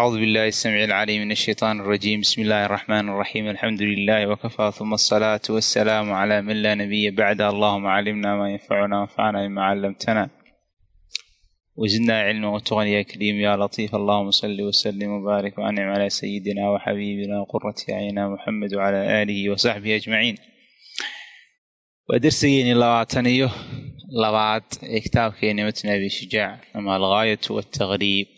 acuudu billahi isamiic alcaliim min ashaytaan alrajiim bismi illaahi araxmaan araxiim alxamdu lilahi wakafaa huma asalaatu wasalaamu calaa man laa nabiya bacda allahuma calimna maa yanfacuna wanfacna bima callamtana wazidnaa cilman watuqan yaa kariim yaa latiif allahuma salli wasalim wbaarik wancim calaa sayidina waxabiibina qurati acyina muxamed wacalaa aalihi wasaxbihi ajmaciin waa darsigeeni labaatan iyo labaad ee kitaabkeeni matn abi shujaac ama algaayatu wataqriib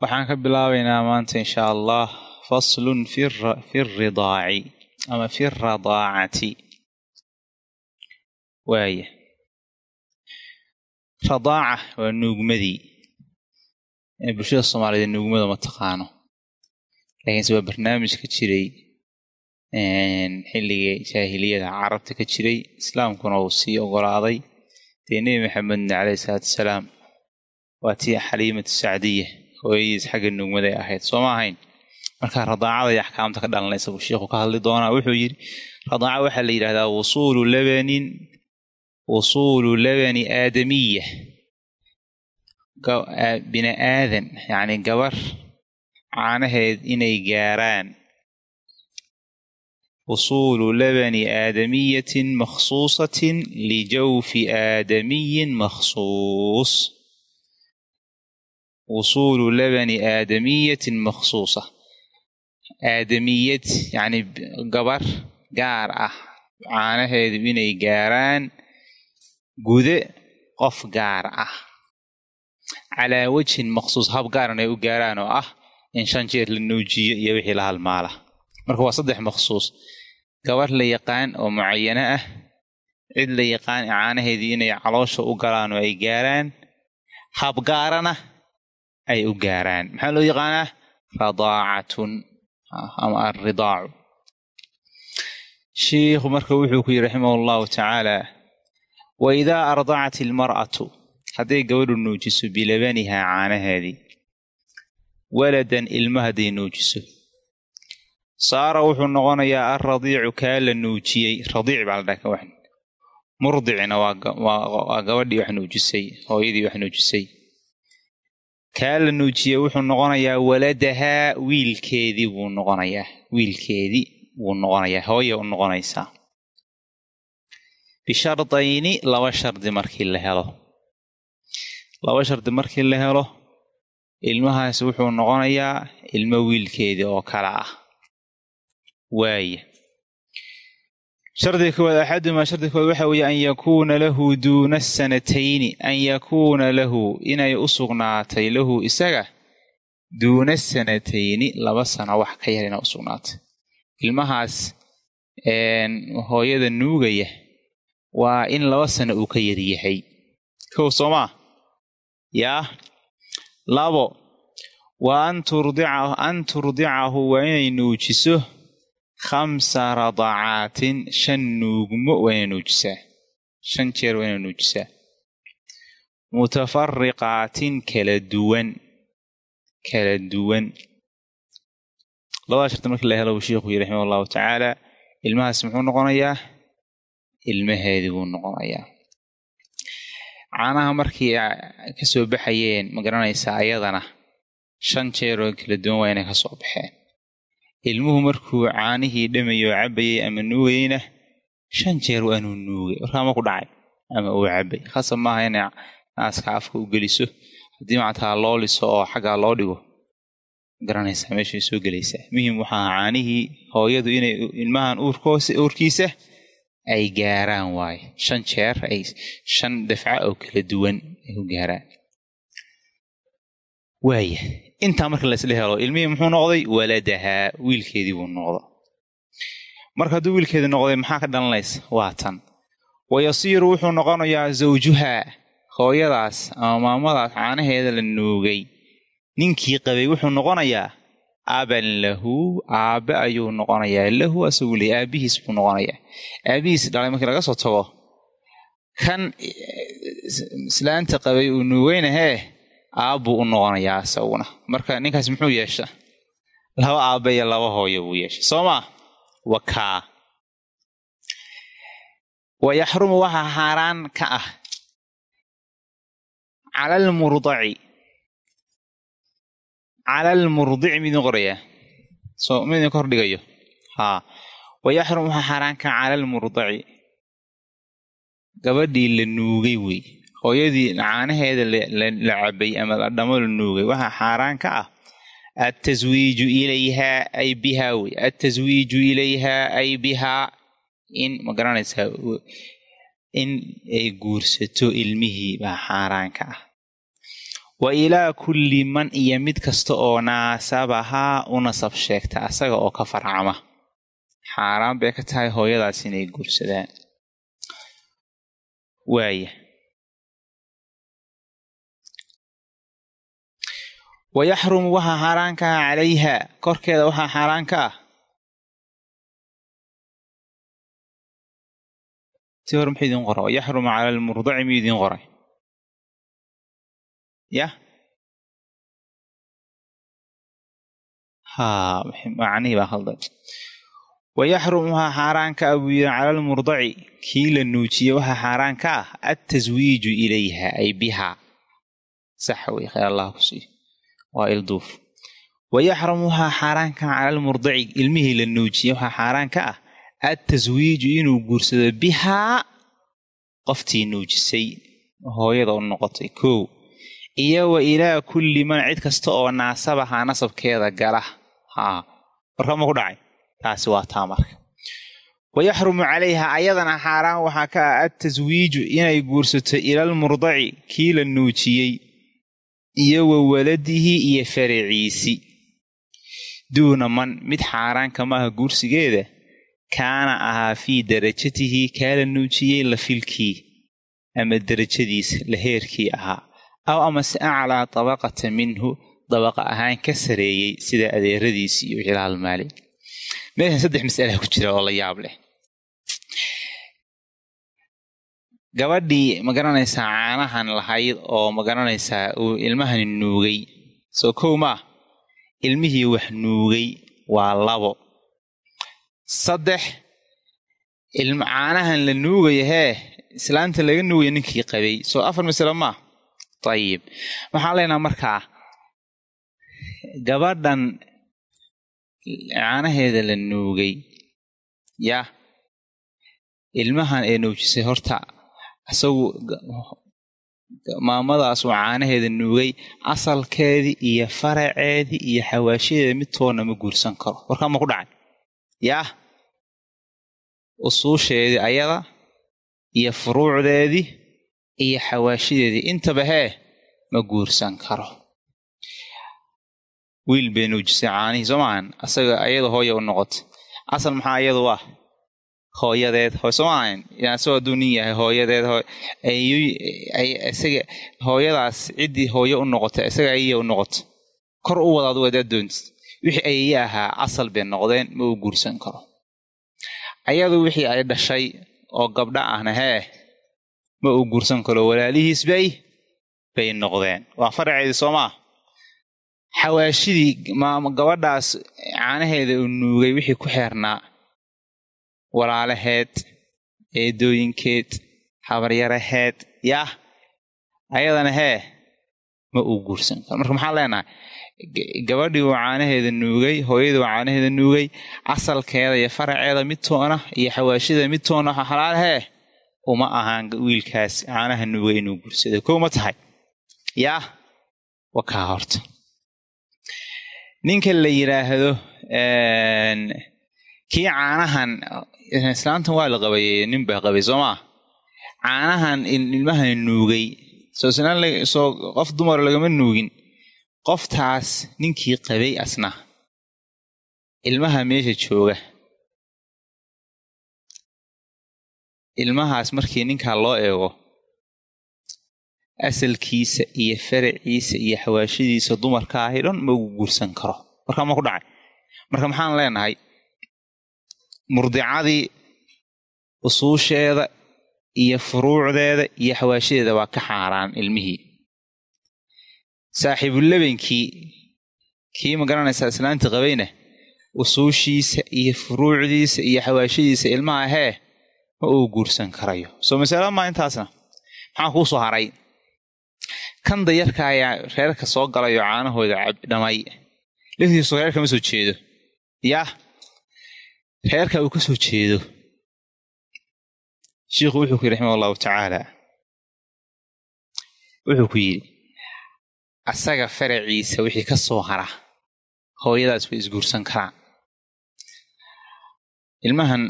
waxaan ka bilaabaynaa maanta insha allah faslun fi ridaaci ama fi radaacati waaya radaaca waa nuugmadii. Bulshada soomaaliyeed nuugmada ma taqaano. Laakiinse waa barnaamij ka jiray xilligii jaahiliyada carabta ka jiray islaamkuna uu sii ogolaaday. Dee nebi maxamedna caleyhi salaatu wasalaam waa tii xaliimatu sacdiya hooyadiis xagga nuugmaday ahayd. Soo ma ahayn? Marka radaacada iyo axkaamta ka dhalanaysa buu sheikhu ka hadli doonaa. Wuxuu yidhi radaaca waxaa la yidhahdaa wusuulu labanin wusuulu labani aadamiya. Bini aadan yacni gabar caanaheed inay gaaraan. Wusuulu labani aadamiyatin makhsuusatin lijawfi aadamiyin makhsuus wusuulu labani aadamiyatin makhsuusa aadamiyad yacni gabar gaar ah caanaheedu inay gaaraan gude qof gaar ah calaa wajhin makhsuus hab gaaran ay u gaaraan oo ah in shan jeer la nuujiyo iyo wixii la halmaala marka waa saddex makhsuus gabar la yaqaan oo mucayano ah cid la yaqaan caanaheedii inay caloosha u galaan oo ay gaaraan habgaarana ay u gaaraan. Maxaa loo yaqaanaa? Radaacatun ama alridaacu shiikhu marka wuxuu ku yidhi raximah allahu tacaala wa idaa ardacat ilmar'atu hadday gabadhu nuujiso bilabanihaa caanaheedii. Waladan ilma hadday nuujiso. Saara wuxuu noqonayaa alradiicu kaa la nuujiyey. Radiic baa la dhaha gabadhii wax kaa la nuujiyey wuxuu noqonayaa waladahaa wiilkeedii buu noqonayaa. Wiilkeedii wuu noqonayaa. Hooya u noqonaysaa bishardayni laba shardi markii la helo. Laba shardi markii la helo ilmahaas wuxuu noqonayaa ilmo wiilkeedii oo kale ah. Waaya shardiga koowaad axadumaa shardiga koowaad waxa weeye an yakuuna lahu duuna sanatayni an yakuuna lahu inay u sugnaatay lahu isaga duuna sanatayni laba sano wax ka yar inay u sugnaatay. Ilmahaas hooyada nuugaya waa in laba sano uu ka yar yahay. Kow soomaa yaa labo wa an turdicahu waa inay nuujiso khamsa radacaatin shan nuugmo waa inay nuujisaa shan jeer waa inay nuujisaa mutafariqaatin kala duwan kala duwan labada sharti markii la helo buu sheikhu yiri raximah allahu tacaala ilmahaas muxuu noqonayaa ilmaheedii buu noqonayaa caanaha markii ka soo baxayeen ma garanaysaa ayadana shan jeer oo kala duwan waa inay ka soo baxeen ilmuhu markuu caanihii dhamayoo cabayay ama nuugayeyna shan jeer waa inuu nuugay. Warkaama ku dhacay ama uu cabay khasab maaha inay naaska afka u geliso. Haddii mactaa loo liso oo xaggaa loo dhigo garanaysaa meeshay soo gelaysaa. Muhim waxaa caanihii hooyadu inay ilmahan uurkiisa ay gaaraan waaye. Shan jeer ay shan dafca oo kala duwan ay u gaaraan. Waaya intaa marka laisla helo ilmihii muxuu noqday? Waladahaa wiilkeedii buu noqda marka hadduu wiilkeedii noqday maxaa ka dhalanaysa? Waa tan. Wayasiiru wuxuu noqonayaa zawjuhaa hooyadaas ama maamadaas caanaheeda la nuugay. Ninkii qabay wuxuu noqonayaa aban lahu. Aabe ayuu noqonayaa. Lahu asagu le aabihiis buu noqonayaa. Aabihiis dhalay markii laga soo tago. Kan islaanta qabay uu nuugeynahee aabbuu u noqonayaa isaguna. Marka ninkaas muxuu yeesha? Laba aabbe iyo laba hooyo buu yeeshay soo maa wakaa wa yaxrumu waxaa xaaraan ka ah. Cala almurdaci cala almurdici midin qorayaa soo midin ka hordhigayo haa wa yaxrumu waxaa xaaraan ka cala almurdaci gabadhii la nuugay wey hooyadii caanaheeda la cabay ama dhamo la nuugay waxaa xaaraan ka ah attaswiiju ilayhaa ay bihaa wey. Attaswiiju ilayhaa ay bihaa in ma garanaysaa in ay guursato ilmihii baa xaaraan ka ah. Wa ilaa kulli man iyo mid kasta oo naasabahaa u nasab sheegta asaga oo ka farcama. Xaaraan bay ka tahay hooyadaas inay guursadaan. Waaya wa yaxrumu waxaa xaaraan ka ah calayha korkeeda waxaa xaaraan ka ah ti hore muxuu idin qora wayaxrumu cala almurdaci miyuu idin qoray yah macnihii baa khalday wayaxrumu waxaa xaaraan ka ah buu yidhi cala almurdaci kii la nuujiye waxaa xaaraan ka ah attaswiiju ilayha ay bihaa sax wey khayr allah ku siiyo waa ilduuf wayaxrumu waxaa xaaraan ka cala almurdaci ilmihii la nuujiye waxaa xaaraan ka ah attaswiiju inuu guursado bihaa qoftii nuujisay hooyada u noqotay kow. Iyo wa ilaa kulli man cid kasta oo naasabahaa nasabkeeda gala. Haa warkama ku dhacay? Taasi waa taa marka. Wayaxrumu calayha ayadana xaaraan waxaa ka ah attaswiiju inay guursato ilalmurdaci kii la nuujiyey iyo wa waladihi iyo faraciisi duuna man mid xaaraan kamaha guursigeeda kaana ahaa fii darajatihi kaa la nuujiyey la filkii ama derajadiisa la heerkii ahaa aw amase aclaa dabaqata minhu dabaqa ahaan ka sareeyey sida adeeradiisi iyo wixii la halmaalay meeshan saddex mas'alaha ku jira oo la yaab leh gabadhii ma garanaysaa caanahan lahayd oo ma garanaysaa uu ilmahani nuugay. Soo kow maah ilmihii wax nuugay waa labo. Saddex caanahan la nuugaya hee islaanta laga nuugaya ninkii qabay. Soo afar masalo maa ayib waxaan leenaha markaa gabadhan caanaheeda la nuugay. Yah ilmahan ee nuujisay horta isagu maamadaasuu caanaheeda nuugay asalkeedii iyo faraceedii iyo xawaashadeeda midtoodna ma guursan karo. Warkaa ma ku dhacay? Yah usuusheedii ayada iyo furuucdeedii iyo xawaashideedii intaba hee ma guursan karo. Wiil bay nuujisay caanihii soo maahan asaga ayada hooya u noqotay. Asal maxaa iyadu ah hooyadeed maahan asagoo hadduu nin yahay hooyadeed isaga hooyadaas ciddii hooye u noqotay isaga ayaya u noqotay kor u wada adugu adaad doontid wixii ayaya ahaa asal bay noqdeen ma uu guursan karo. Ayadu wixii ay dhashay oo gabdha ahna hee ma uu guursan karo. Walaalihiis bay bay noqdeen. Waa faraceedii soo maa xawaashidii gabadhaas caanaheeda uu nuugay wixii ku xeernaa walaalaheed eedooyinkeed habaryaraheed yah ayadana hee ma uu guursan karo. Marka maxaan leenahay? Gabadhii uu caanaheeda nuugay hooyadii uu caanaheeda nuugay asalkeeda iyo faraceeda midtoona iyo xawaashida midtoona waxa xalaal hee uma ahaan wiilkaas caanaha nuugay inuu guursado. Kow ma tahay? Yaah wa horta. Ninka la yidhaahdo kii caanahan islaantan waa la qabay nin baa qabay soo maa caanahan ilmahan nuugay. Soo qof dumar lagama nuugin. Qoftaas ninkii qabay asna. Ilmaha meesha jooga. Ilmahaas markii ninkaa loo eego asalkiisa iyo faraciisa iyo xawaashadiisa dumarka ahi dhan ma ugu guursan karo. Warkaa ma ku dhacay. Marka maxaan leenahay murdicadii usuusheeda iyo furuucdeeda iyo xawaashadeeda waa ka xaaraan ilmihii. Saaxiibulabenkii kii ma garanaysaa qabayna usuushiisa iyo furuucdiisa iyo xawaashadiisa ilmaha hee ma uu guursan karayo. Soo masalo maa intaasna? Maxaa kuu soo haray. Kan dayarka ayaa reerka soo galayo caanahooda dhamay laftiisu reerka ma soo jeedo? Yah reerka uu ka soo jeedo. Shiikhu wuxuu ku yidhi raximah allahu tacaala wuxuu ku yidhi asaga faraciisa wixii ka soo hara hooyadaas way isguursan karaan ilmahan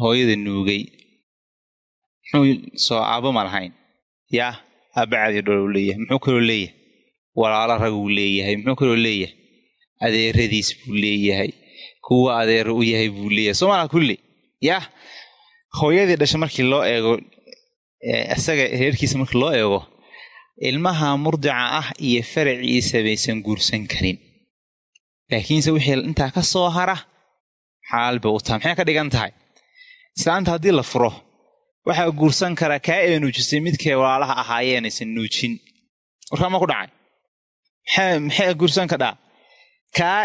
hooyada nuugay muxuu soo aabo ma lahayn. Yaa aabacadii dhol u leeyahay muxuu kaloo leeyahay. Walaalo rag uu leeyahay muxuu kaloo leeyahay. Adeeradiis buu leeyahay kuwa adeero u yahay buu leeyahay. Soo maala kulli. Yah hooyadii dhasha markii loo eego isaga reerkiisa markii loo eego ilmaha murdica ah iyo faraciisa baysan guursan karin. Laakiinse wixii intaa ka soo hara xaal bay u tahay. Maxay ka dhigan tahay? Islaanta haddii la furo waxaa guursan karaa kaa ee nuujisay midkay walaalaha ahaayeenaysan nuujin. Warkaa ma ku dhacay? Maxay guursan kadhaa kaa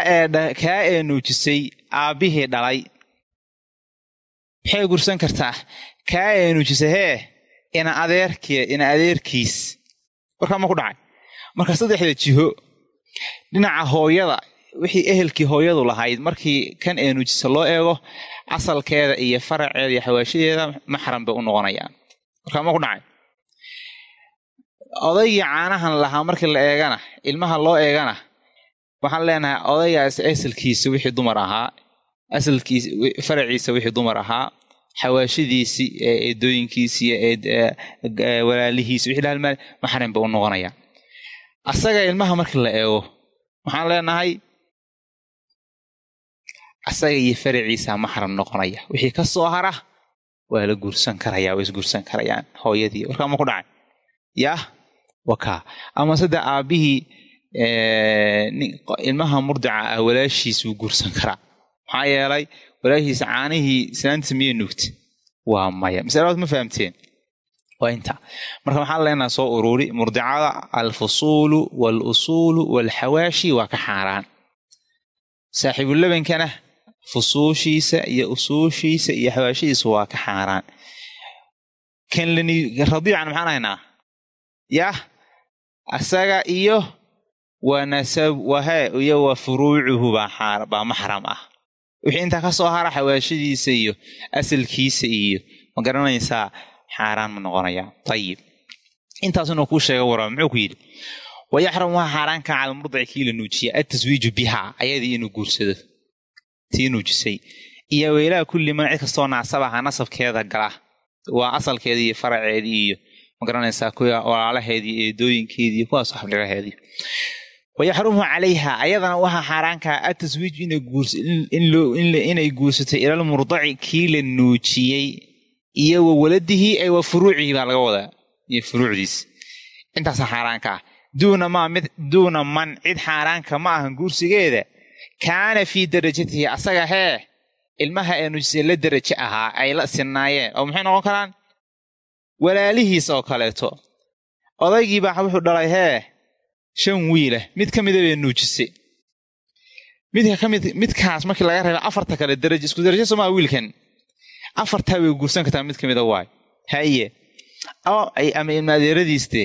kaa ee nuujisay aabbihii dhalay. Maxay guursan kartaa? Kaa ee nuujisay hee ina adeerk ina adeerkiis. Warkaa ma ku dhacay. Marka saddexda jiho dhinaca hooyada wixii ehelkii hooyadu lahayd markii kan ee nuujisa loo eego asalkeeda iyo faraceeda iyo xawaashadeeda maxram bay u noqonayaan. Warkaa ma ku dhacay. Odaygii caanahan lahaa markii la eegana ilmaha loo eegana waxaan leenahay odaygaas asalkiisa wixii dumar ahaa asalkiis faraciisa wixii dumar ahaa xawaashadiisii eedooyinkiisii walaalihiisi wixii lahalmaal maxram bay u noqonayaan asaga ilmaha markii la eego waxaan leenahay asaga iyo faraciisa maxram noqonaya. Wixii ka soo hara waa la guursan karaya waa isguursan karayaan hooyadii warkaa ma ku dhacay. Yah wakaa. Ama sadde aabbihii ilmaha murdica ah walaashiis wuu guursan karaa. Maxaa yeelay walaashiisa caanihii islaantiisa miyay nuugta waa maya. Masalaad ma fahamteen? Waa inta. Marka waxaan leenaha soo ururi murdicada alfusuulu waalusuulu waalxawaashi waa ka xaaraan. Saaxiibulabankana fusuushiisa iyo usuushiisa iyo xawaashadiisa waa ka xaaraan. Kan radiican maxaan haynaa? Yah asaga iyo wahe iyo wa furuucuhu baa maxram ah. Wixii intaa ka soo hara xawaashadiisa iyo asalkiisa iyo ma garanaysaa xaaraan ma noqonaya. Ayib intaasuna kuu sheega warama muxuu ku yidhi wayaxram waa xaaraan ka cala murdici kii la nuujiya ataswiiju bihaa ayadii inuu guursado. Tii nuujisay. Iyo weelaha kulli man cid kastoo naasabaha nasabkeeda gala waa asalkeedii iyo faraceedii iyo ma garanaysaa kuwa walaalaheedii eedooyinkeedii kuwaas xabligaheedii wayaxrumu calayha ayadana waxaa xaaraankaa ataswiij inay guursatay ilal murdaci kii la nuujiyey iyo wa waladihii ay wa furuucihi baa laga wadaa iyo furuucdiis intaasaa xaaraanka ah duuna maa mid duuna man cid xaaraanka ma ahan guursigeeda kaana fii darajatihi asaga hee ilmaha ee nuujisay la derajo ahaa ay la sinnaayeen oo maxay noqon karaan walaalihiis oo kaleeto odaygii baa wuxuu dhalay hee shan wiilah mid ka mida bay nuujisay. Midka ka mid midkaas markii laga reeba afarta kale daraja isku darajo somaa wiilkan? Afartaa way guursan kartaa mid ka mida waay. Haye. Ama ilmaadeeradiiste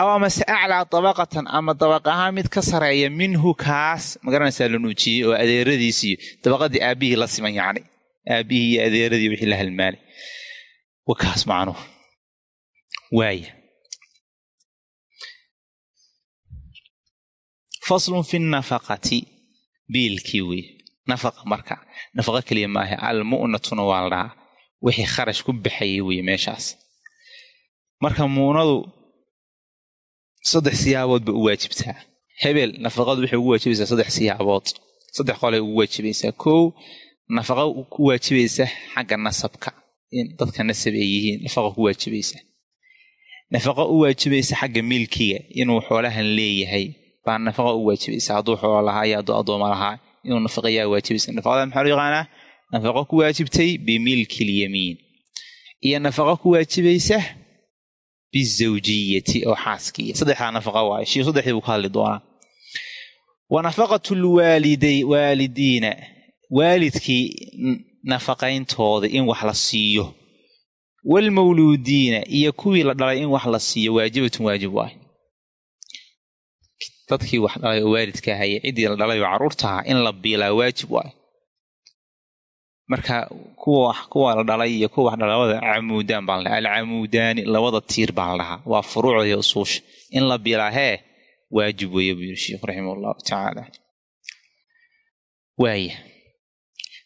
aw amase aclaa dabaqatan ama dabaq ahaan mid ka sareeya minhu kaas ma garanaysaa la nuujiyey oo adeeradiisiyo dabaqadii aabbihii la siman yacni aabbihii iyo adeeradii wixii la halmaalay. Wa kaas waaya faslun fi nafaqati biilkii wey nafaqa marka nafaqa keliya maaha almu'natuna waa la wixii kharash ku baxayay wey meeshaas marka muunadu saddex siyaabood bay u waajibtaa hebel nafaqadu waxay ugu waajibaysaa saddex siyaabood saddex qolay ugu waajibaysaa kow nafaqa ku waajibaysa xagga nasabka in dadka nasab ay yihiin nafaqa ku waajibaysa nafaqa u waajibaysa xagga milkiga inuu xoolahan leeyahay baa nafaqa u waajibaysa hadduu xoolo lahaa iyo hadduu addooma lahaa inuu nafaqeeyaa waajibaysa nafaqada maxaa loo yaqaanaa? Nafaqo ku waajibtay bimilki lyamiin iyo nafaqo ku waajibaysa bizawjiyati oo xaaskiiya saddexdaa nafaqa waaye. Shiiku saddexdii buu ka hadli doonaa. Wa nafaqatu lwaaliday waalidiina. Waalidkii nafaqayntooda in wax la siiyo. Waalmawluudiina iyo kuwii la dhalay in wax la siiyo. Waajibatun waajib waaye dadkii wax dhalay oo waalidka ahaya ciddii la dhalay oo carruurtaha in la biilaa waajib waaye marka kuwa kuwa la dhalay iyo kuwa wax dhala labada camuudaan baan la alcamuudaani labada tiir baan la dhahaa waa furuucda iyo usuusha in la biilaa hee waajib weeye buu yiri sheikhu raximah allahu tacaala. Waaya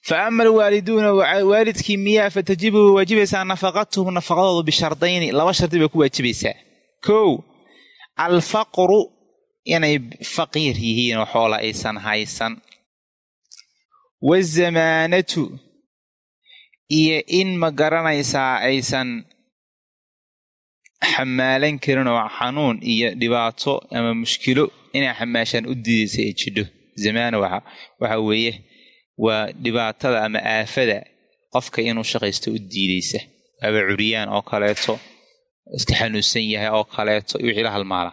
fa ama alwaaliduuna waalidkii miyaa fatajibu way waajibaysaa nafaqatuhum nafaqadoodu bishardayni laba shardi bay ku waajibaysaa. Kow alfaqru inay faqiir yihiin oo xoola aysan haysan. Wazamaanatu iyo in ma garanaysaa aysan xamaalan karin oo xanuun iyo dhibaato ama mushkilo inay xamaashaan u diidaysa ay jidho. Zamaana waxa weeye waa dhibaatada ama aafada qofka inuu shaqaysto u diidaysa. Aba curyaan oo kaleeto iska xanuunsan yahay oo kaleeto wixii la halmaala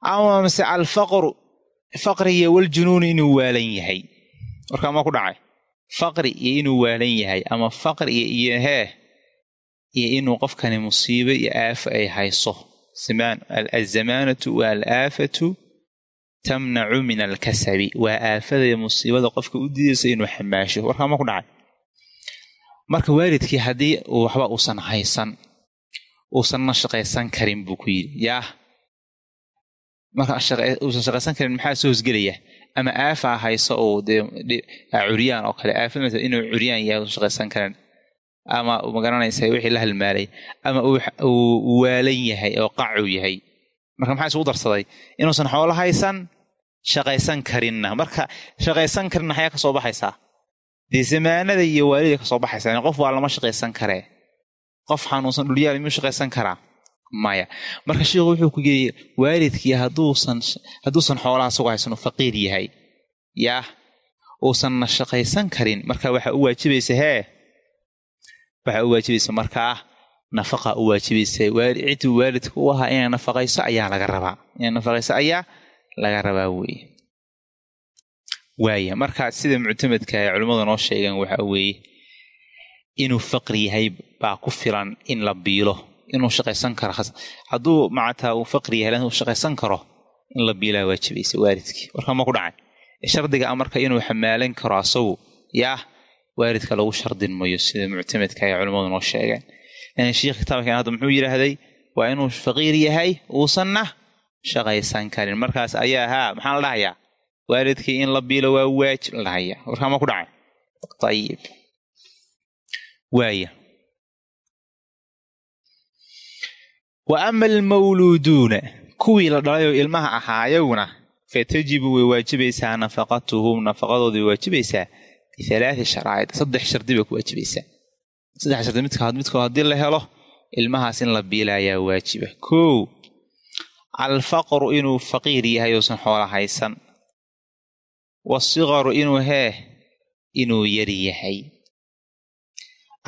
ama mase alfaqru faqriga waljunuunu inuu waalan yahay. Warkaa ma ku dhacay? Faqri iyo inuu waalan yahay ama faqri iyo hee iyo inuu qofkani musiibo iyo aafo ay hayso. Azamaanatu wa alaafatu tamnacu min alkasabi. Waa aafada iyo musiibada qofka u diidaysa inuu xamaasho. Warkaa ma ku dhacay? Marka waalidkii haddii waxba uusan haysan uusanna shaqaysan karin buu ku yidhi yaah marka uusan shaqaysan karin maxaa soo hosgelaya? Ama aafaa hayso oo dee curyaan oo kale. Maa inuu curyaan yahay usan shaqaysan karin. Ama magaranaysa wixii la halmaalay. Ama uu waalan yahay oo qacu yahay. Marka maxaa isugu darsaday? Inuusan xoolo haysan shaqaysan karinna. Marka shaqaysan karinna xayaa ka soo baxaysaa dee zamaanada iyo waalida ka soo baxaysaa qof waa lama shaqaysan karee qof xanuunsan dhulyaal miyuu shaqaysan karaa maya. Marka sheikhu wuxuu ku yiri waalidkii hadduusan xoolaha sugu haysan uu faqiir yahay. Yaah uusanna shaqaysan karin. Marka waxa u waajibaysa hee waxaa u waajibaysa markaa nafaqa u waajibaysa. Ciddii waalidka u ahaa inay nafaqayso ayaa laga rabaa. Inay nafaqayso ayaa laga rabaa weeye waaya marka sida muctamadka ay culimmadu noo sheegeen waxa weeye inuu faqri yahay baa ku filan in la biilo inuu shaqaysan karo. Hadduu macataa uu faqri yahay uu shaqaysan karo in la biilaa waajibaysa waalidkii. Warka ma ku dhacay. Shardiga marka inuu xamaalan karo asagu yaah waalidka lagu shardin mayo sida muctamadka ay culimmadu noo sheegeen. Sheikh kitaabkan hadda muxuu yidhaahday? Waa inuu faqiir yahay uusanna shaqaysan karin. Markaas ayaa haa maxaa la dhahayaa? Waalidkii in la biilo waa waajib la dhahayaa. Warkaa ma ku dhacay? Ayib waaya wa ama almawluuduuna kuwii la dhalayoo ilmaha ahaayaguna fatajibu way waajibaysaa nafaqatuhum nafaqadooda way waajibaysaa bialaati sharaa'id saddex shardi bay ku waajibaysaa saddex shardi midka midkoo haddii la helo ilmahaas in la biilaayaa waajiba kow alfaqru inuu faqiir yahay uusan xoola haysan wasiqaru inuu hee inuu yar yahay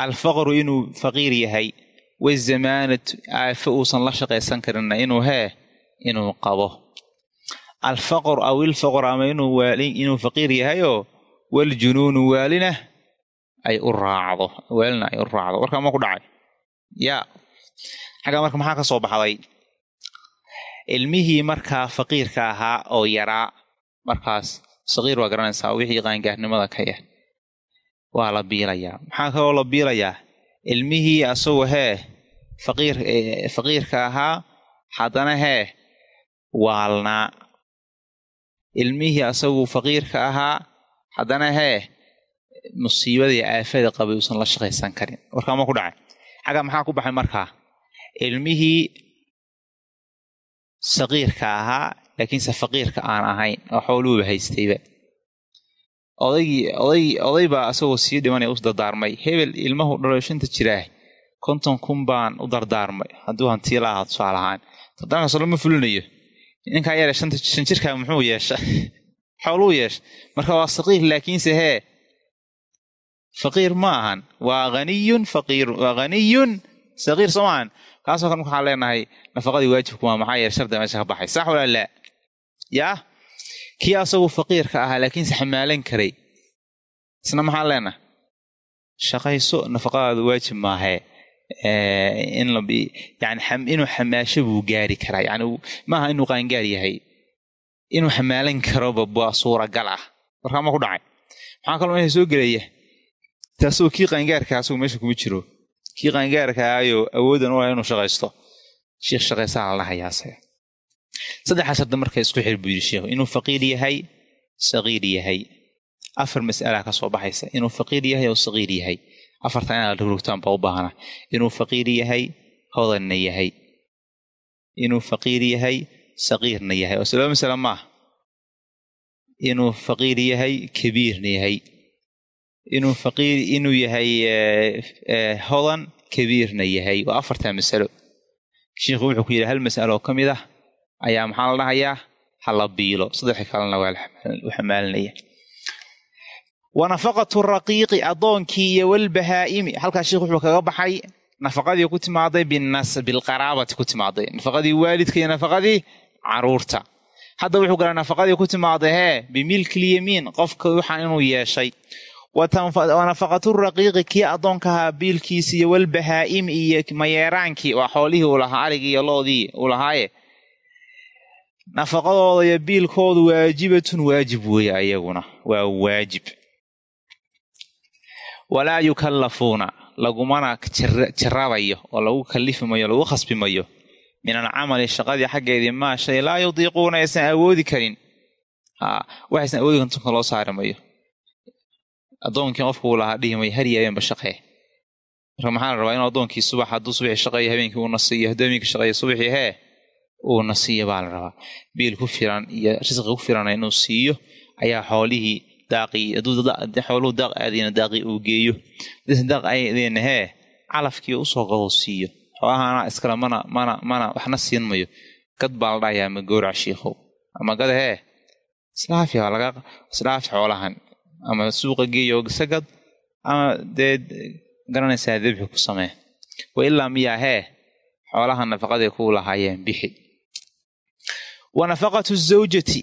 alfaqru inuu faqiir yahay wazamaanatu aafo uusan la shaqaysan karinna inuu hee inuu qabo. Alfaqru aw ama inuu faqiir yahayoo waljunuunu waalina ay u raacdo waalina ay u raacdo. Warkaa ma ku dhacay? Yaa xaggaa marka maxaa ka soo baxday? Ilmihii markaa faqiirka ahaa oo yaraa markaas saqiir waa garanaysaa wixii qaangaarnimada ka yah waa la biilayaa. Maxaa kaloo la biilayaa ilmihii asagoo hee faqiir faqiirka ahaa haddana hee waalnaa ilmihii asaguu faqiirka ahaa haddana hee musiibadii aafada qabay uusan la shaqaysan karin. Warkaa ma ku dhacay. Xagga maxaa ku baxay markaa? Ilmihii saqiirka ahaa laakiinse faqiirka aan ahayn oo xooluhuba haystayba odaygii oday oday baa asagoo sii dhimanaya us dardaarmay. Hebel ilmahu dhalo shanta jiraah konton kun baan u dardaarmay. Hadduu hantii la ahaa tusaal ahaan. Dardaarkaas lama fulinayo. Ninkaa yare shan jirkaa muxuu yeesha? Xooluu yeeshay marka waa saqiir laakiinse hee faqiir ma ahan. Waa haniyun faqiir waa haniyun saqiir soo maahan kaasoo kale waxaan leenahay nafaqadii waajibkuma maxaa yeele shardiga meesha ka baxay. Sax walaa laa? Yaa kii asagu faqiirka ahaa laakiinse xamaalan karay. Isna maxaan leenahay? Shaqayso nafaqadaadu waajib yani inuu xamaasho buu gaari karaa. Yani maaha inuu qaangaar yahay. Inuu xamaalan karoba waa suuragal ah. Warkaa ma ku dhacay. Maxaa kaloo meesha soo gelaya. Taasoo kii qaangaarka asagu meesha kuma jiro. Kii qaangaarka awoodan u ah inuu shaqaysto. Sheikh shaqaysaa la dhahayaa saddexaas hadda marka isku xir buu yidhi sheikhu inuu faqiir yahay saqiir yahay. Afar mas'alaa ka soo baxaysa inuu faqiir yahay oo saqiir yahay. Afartan inaad rogrogtaan baa u baahana inuu faqiir yahay hodanna yahay. Inuu faqiir yahay saqiirna yahay. Oo salaba masala maaha inuu faqiir yahay kabiirna yahay. Inuu faqiir inuu yahay hodan kabiirna yahay. Waa afartaa masalo. Sheikhu wuxuu ku yidhi hal mas'alo oo ka mid ah ayaa maxaa la dhahayaa hala biilo. Saddexi kalena waa u xamaalinaya wa nafaqatu raqiiqi addoonkii iyo walbahaa'imi halkaas sheikh wuxuu kaga baxay nafaqadii ku timaaday bilqaraabati ku timaaday. Nafaqadii waalidka iyo nafaqadii carruurta. Hadda wuxuu galaa nafaqadii ku timaaday hee bimilkilyamiin qofka waxaan inuu yeeshay. Wa nafaqatu raqiiqi kii addoonkahaa biilkiisi iyo walbahaa'imi iyo mayeeraankii. Waa xoolihii uu lahaa arigii iyo loodii uu lahaaye nafaqadooda iyo biilkoodu waajibatun waajib weeye ayaguna waa waajib. Walaa yukallafuuna lagumana jarabayo oo lagu kallifi mayo lagu khasbi mayo min alcamali shaqadii xaggeedii. Maa shay laa yudiiquuna aysan awoodi karin. Haa waxaysan awoodi karin tunka loo saari mayo. Addoonkii qofku uu lahaa dhihi mayo hari habeenba shaqee. Marka maxaa la rabaa inuu addoonkii subax hadduu subaxii shaqeeyo habeenkii uu nasiiyo hadduu shaqeeyo subaxii hee uu nasiiyo baa la rabaa. Biil ku filan iyo risqi ku filana inuu siiyo ayaa xoolihii daaqii xooluhu daaq aadayna daaqii uu geeyo. Hadaysan daaq aadayna hee calafkii u soo qabo siiyo xoolahana iskale mana mana mana waxna siin mayo. Gad baa la dhahayaa ma gowrac shiikow ama gada hee islaafi islaafi xoolahan. Ama suuqa geeyo gisa gad ama dee garanaysaa debxi ku samee. Wa ilaa miyaa hee xoolaha nafaqaday ku lahaayeen bixi wa nafaqatu zawjati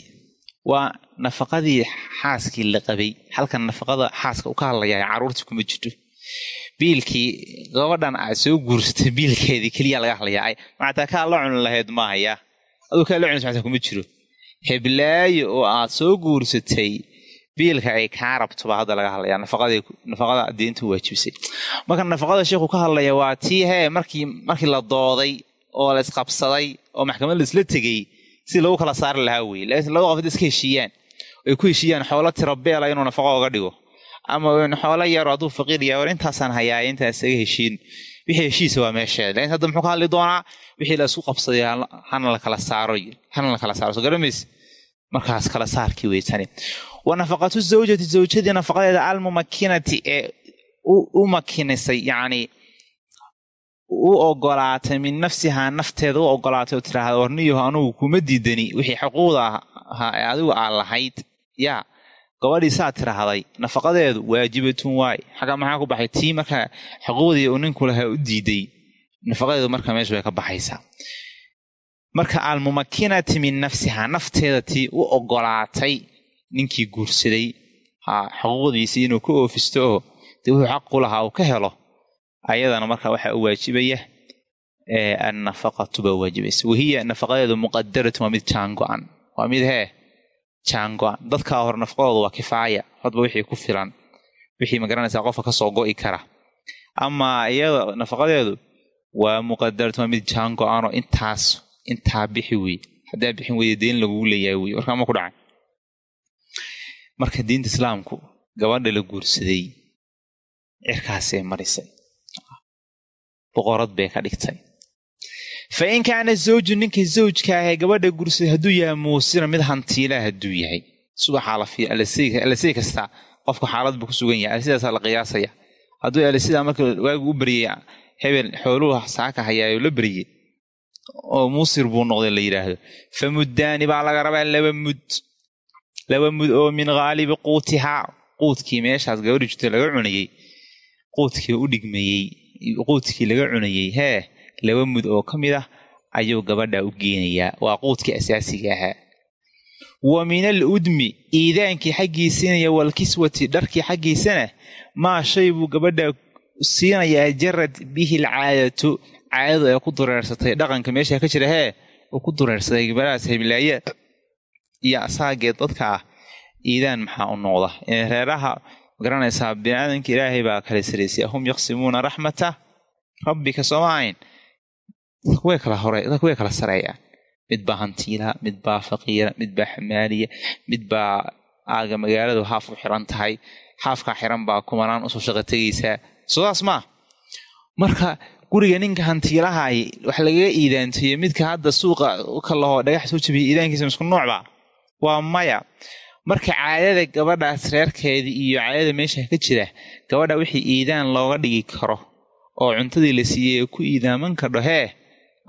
waa nafaqadii xaaskii la qabay halkan nafaqada xaaska u ka carruurtii kuma jirto biilkii gabadhan aad soo guursatay biilkeedii keliya laga hadlayaa macataa kaa la cuni lahayd maahaya aduu kaa la cuni mataa kuma jiro heblaayo oo aad soo guursatay biilka ay kaa rabto hadda laga hadlayaa nafaqada diinta waajibisay marka nafaqada sheekhu ka hadlaya waa tii hee markii markii la dooday oo la isqabsaday oo maxkamad laisla tegey si lagu kala saari lahaa weye laakiin laba qof iska heshiiyaan ay ku heshiiyaan xoolo tira beela inuu nafaqo oga dhigo. Ama xoolo yaro hadduu faqiir yahay war intaasaan hayaa intaan isaga heshiin. Wixii heshiisa waa meesheeda laakiin hadda muxuu ka hadli doonaa? Wixii la qabsaday hana la kala saaro hana la kala saaro. Soo garamayse markaas kala saarkii weytani wa nafaqatu zawjati zawjadii nafaqadeeda almumakinati ee u makinisay yacni u ogolaatay min nafsihaa nafteeda u ogolaatay oo tiraahda warniyaho anugu kuma diidani wixii xuquuqda ahaa ee adigu aad lahayd. Yaa gabadhii saa tiraahday nafaqadeedu waajibatun waay xagga maxaa ku baxay? Tii marka xuquuqdii uu ninku lahaa u diiday. Nafaqadeedu marka meesha bay ka baxaysaa. Marka almumakinati min nafsihaa nafteeda tii u ogolaatay ninkii guursaday xuquuqdiisii inuu ka oofisto oo dee wuxuu xaq ku lahaa uu ka helo ayadana marka waxaa u waajibaya annafaqatu baa waajibaysa wahiya nafaqadeedu muqadaratun waa mid jaango-an waa mid hee jaango-an dadkaa hore nafaqadooda waa kifaaya hodba wixii ku filan. Wixii ma garanaysaa qofka ka soo go'i kara. Amaa iyada nafaqadeedu waa muqadaratun waa mid jaango-anoo intaas intaa bixi wey haddaa bixin weyda deen lagugu leeyahay wey warkaama ku dhacay. Marka diinta islaamku gabadha la guursaday cirkaasay marisay boqorad bay ka dhigtay fa in kaana zawju ninka zawjka ahee gabadha guursaday hadduu yahay muusira mid hantiilaa hadduu yahay subaxaa la fiir alasii kasta qofka xaalad buu ku sugan yahay alsidaasaa la qiyaasaya hadduu alasidaa marka waagu u baryay hebel xooluhu saaka hayaayo la baryey oo muusir buu noqday la yidhaahdo fa muddaani baa laga rabaa laba mud laba mud oo min haalibi quutihaa quudkii meeshaas gabadhi jirto laga cunayey quudkii u dhigmayey quudkii laga cunayey hee laba mud oo ka mid ah ayuu gabadha u geenayaa waa quudkii asaasiga ahaa. Wa min al udmi iidaankii xaggiisinaya walkiswati dharkii xaggiisana maa shay buu gabadha siinayaa jarad bihi alcaadatu caadadu ay ku dureersatay dhaqanka meesha ka jira hee uu ku dureersaday gabadhahaas heblaaye iyo asaageed dadka ah iidaan maxaa u noqda? Reeraha ma garanaysaa biniaadanka ilaahay baa kala saraysay ahum yaqsimuuna raxmata rabbika sooma ahayn? Dadku way kala sareeyaan mid baa hantiila mid baa faqiira mid baa xamaaliya mid baa aaga magaaladu haaf u xiran tahay. Haafkaa xiran baa kumanaan u soo shaqo tegaysaa sodaas maa marka guriga ninka hantiilahay wax lagaga iidaantiyo midka hadda suuqa ka laho dhagax soo jabiyay iidaankiisa misku noocba waa maya marka caadada gabadhaas reerkeedii iyo caadada meesha ka jira gabadha wixii iidaan looga dhigi karo oo cuntadii la siiyey ku iidaaman kadho hee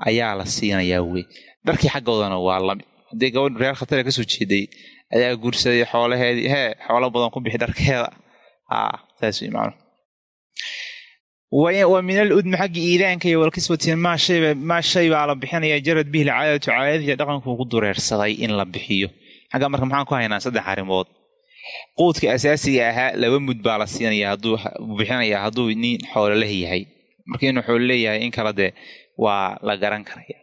ayaa la siinayaa wey. Dharkii xaggoodana waa la mid haddii gabadhu reer khatara ka soo jeeday ayaa guursaday xoolaheedii hee xoolo badan ku bixi dharkeeda. Haa saas wey macnu wa min al udmi iidaanka iyo walkiswati maa shay baa la bixinaya jarad bihi lcaadatu caadadii dhaqankuu ku dureersaday in la bixiyo xagga marka maxaan ku haynaa saddex arrimood. Quudka asaasiga ahaa laba mud baa la siinaya hadduu bixinayaa hadduu nin xoololeh yahay. Marka inuu xoolo leeyahay in kale dee waa la garan karaya.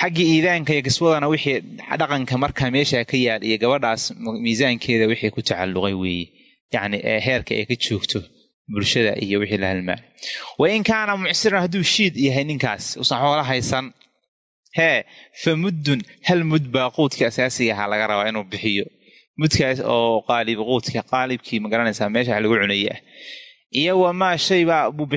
Xagga iidaanka iyo kiswadana wixii dhaqanka marka meesha ka yaal iyo gabadhaas miisaankeeda wixii ku tacalluqay weeye yacni heerka ay ka joogto bulshada iyo wixii la halmaanay wa in kaana mucsiran hadduu shiid yahay ninkaas usan xoolo haysan hee fa muddun hal mud baa quudka asaasiga ahaa laga rabaa inuu bixiyo? Mudkaas oo qaalib quudka qaalibkii ma garanaysaa meesha lagu cunaya ah iyo wamaa shay baa buu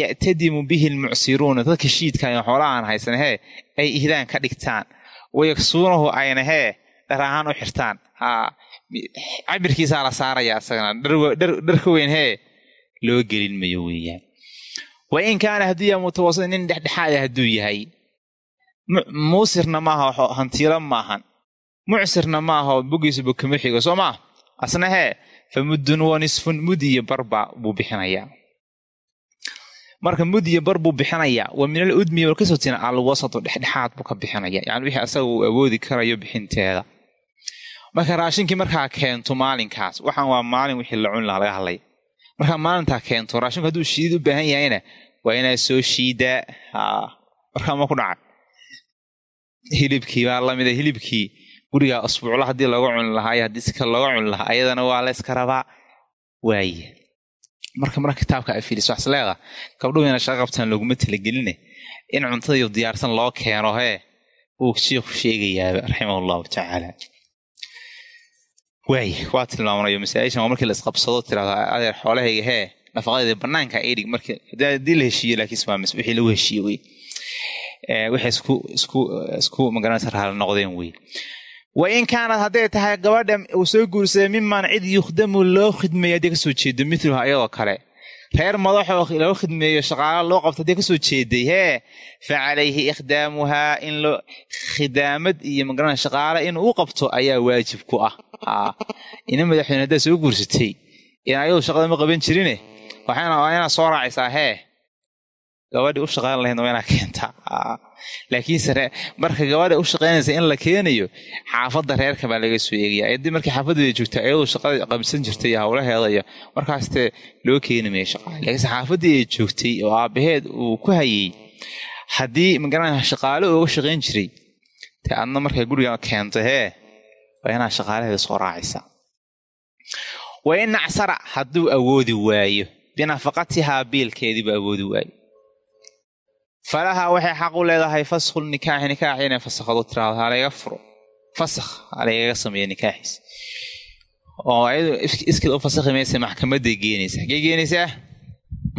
ya'tadimu bihi lmucsiruuna dadka shiidka iyo xoolaha aan haysan hee ay ihdaan ka dhigtaan. Wayaksuunahu ayna hee dhar ahaan u xirtaan. Cabirkiisaa la saaraya isagana dharka weyn hee loo gelin mayo weeyaan. Wa in kaana hadduu yahay mutawassit nin dhexdhexaada hadduu yahay muusirna maaha hantiilo maahan. Mucsirna maaha bogiisuba kama xigo soo maa asna hee fa muddun wa nisfun mud iyo barba buu bixinayaa marka mud iyo bar buu bixinayaa wa min al udmi walkiswatina alwasatu dhexdhexaad buu ka bixinaya. Yani wixii asaga uu awoodi karayo bixinteeda. Marka raashinkii markaa keento maalinkaas waxaan waa maalin wixii la cuni laha laga hadlay. Markaa maalintaa keento raashinku hadduu shiid u baahan yahayna waa inaad soo shiidaa. Markaa ma ku dhaca hilibkii baa lamida hilibkii. Guriga asbuucla haddii looga cuni lahaa iyo haddii si kale looga cuni lahaa ayadana waa la yska rabaa. Waaye. Marka marka kitaabka ay fiiriso waxas leedaa gabdhuhu ina shaqa qabtaan looguma talageline. In cuntadii diyaarsan loo keeno hee uu shiikhu sheegayaaba raximah tacaala. Waay waa tilmaamanayo masaa-ishan waa markii la tirahdo adeer xoolahayga hee nafaqadeeda banaanka idhig markii haddii la heshiiyo laakiinse waa wixii lagu heshiiye wey waxay isku magaranaysa raali noqdeen wey wa in kaanad hadday tahay gabadha uu soo guursaday miman cid yukhdamu loo khidmeeyo haddii ka soo jeedo miluha ayadoo kale. Reer madaxoo loo khidmeeyo shaqaalo loo qabto haddii ka soo jeeday hee fa calayhi ikhdaamuhaa in khidaamad iyo magaranay shaqaale inuu u qabto ayaa waajib ku ah. Ina madaxweyne haddaad soo guursatay in ayadu shaqada ma qaban jirine? Waxayna soo raacaysaa hee gabadhii u shaqayn lahayd waa inaa keentaa laakiinse marka gabadha u shaqaynaysa in la keenayo xaafadda reerka baa laga soo eegaya haddii markii xaafadeeda joogta ayadoo shaqada qabsan jirtay iyo howlaheeda iyo markaastee loo keeni maya shaqaale laakiinse xaafaddii ay joogtay oo aabbaheed uu ku hayay haddii magaranaya shaqaale uga shaqayn jiray te adna markay guriga keento hee waa inaad shaqaalaheeda soo raacaysa. Wa nacsara hadduu awoodi waayo. Binafaqatihaa biilkeediibu awoodi waayo falahaa waxay xaq u leedahay faskhul nikaaxi nikaaxi inay fasakhdo tiraado halayga furo. Fasakh halaygaga sameeyo nikaaxiis oo ayadu iskid u fasakhi maysa maxkamaday geenaysa. Xaggee geenaysaa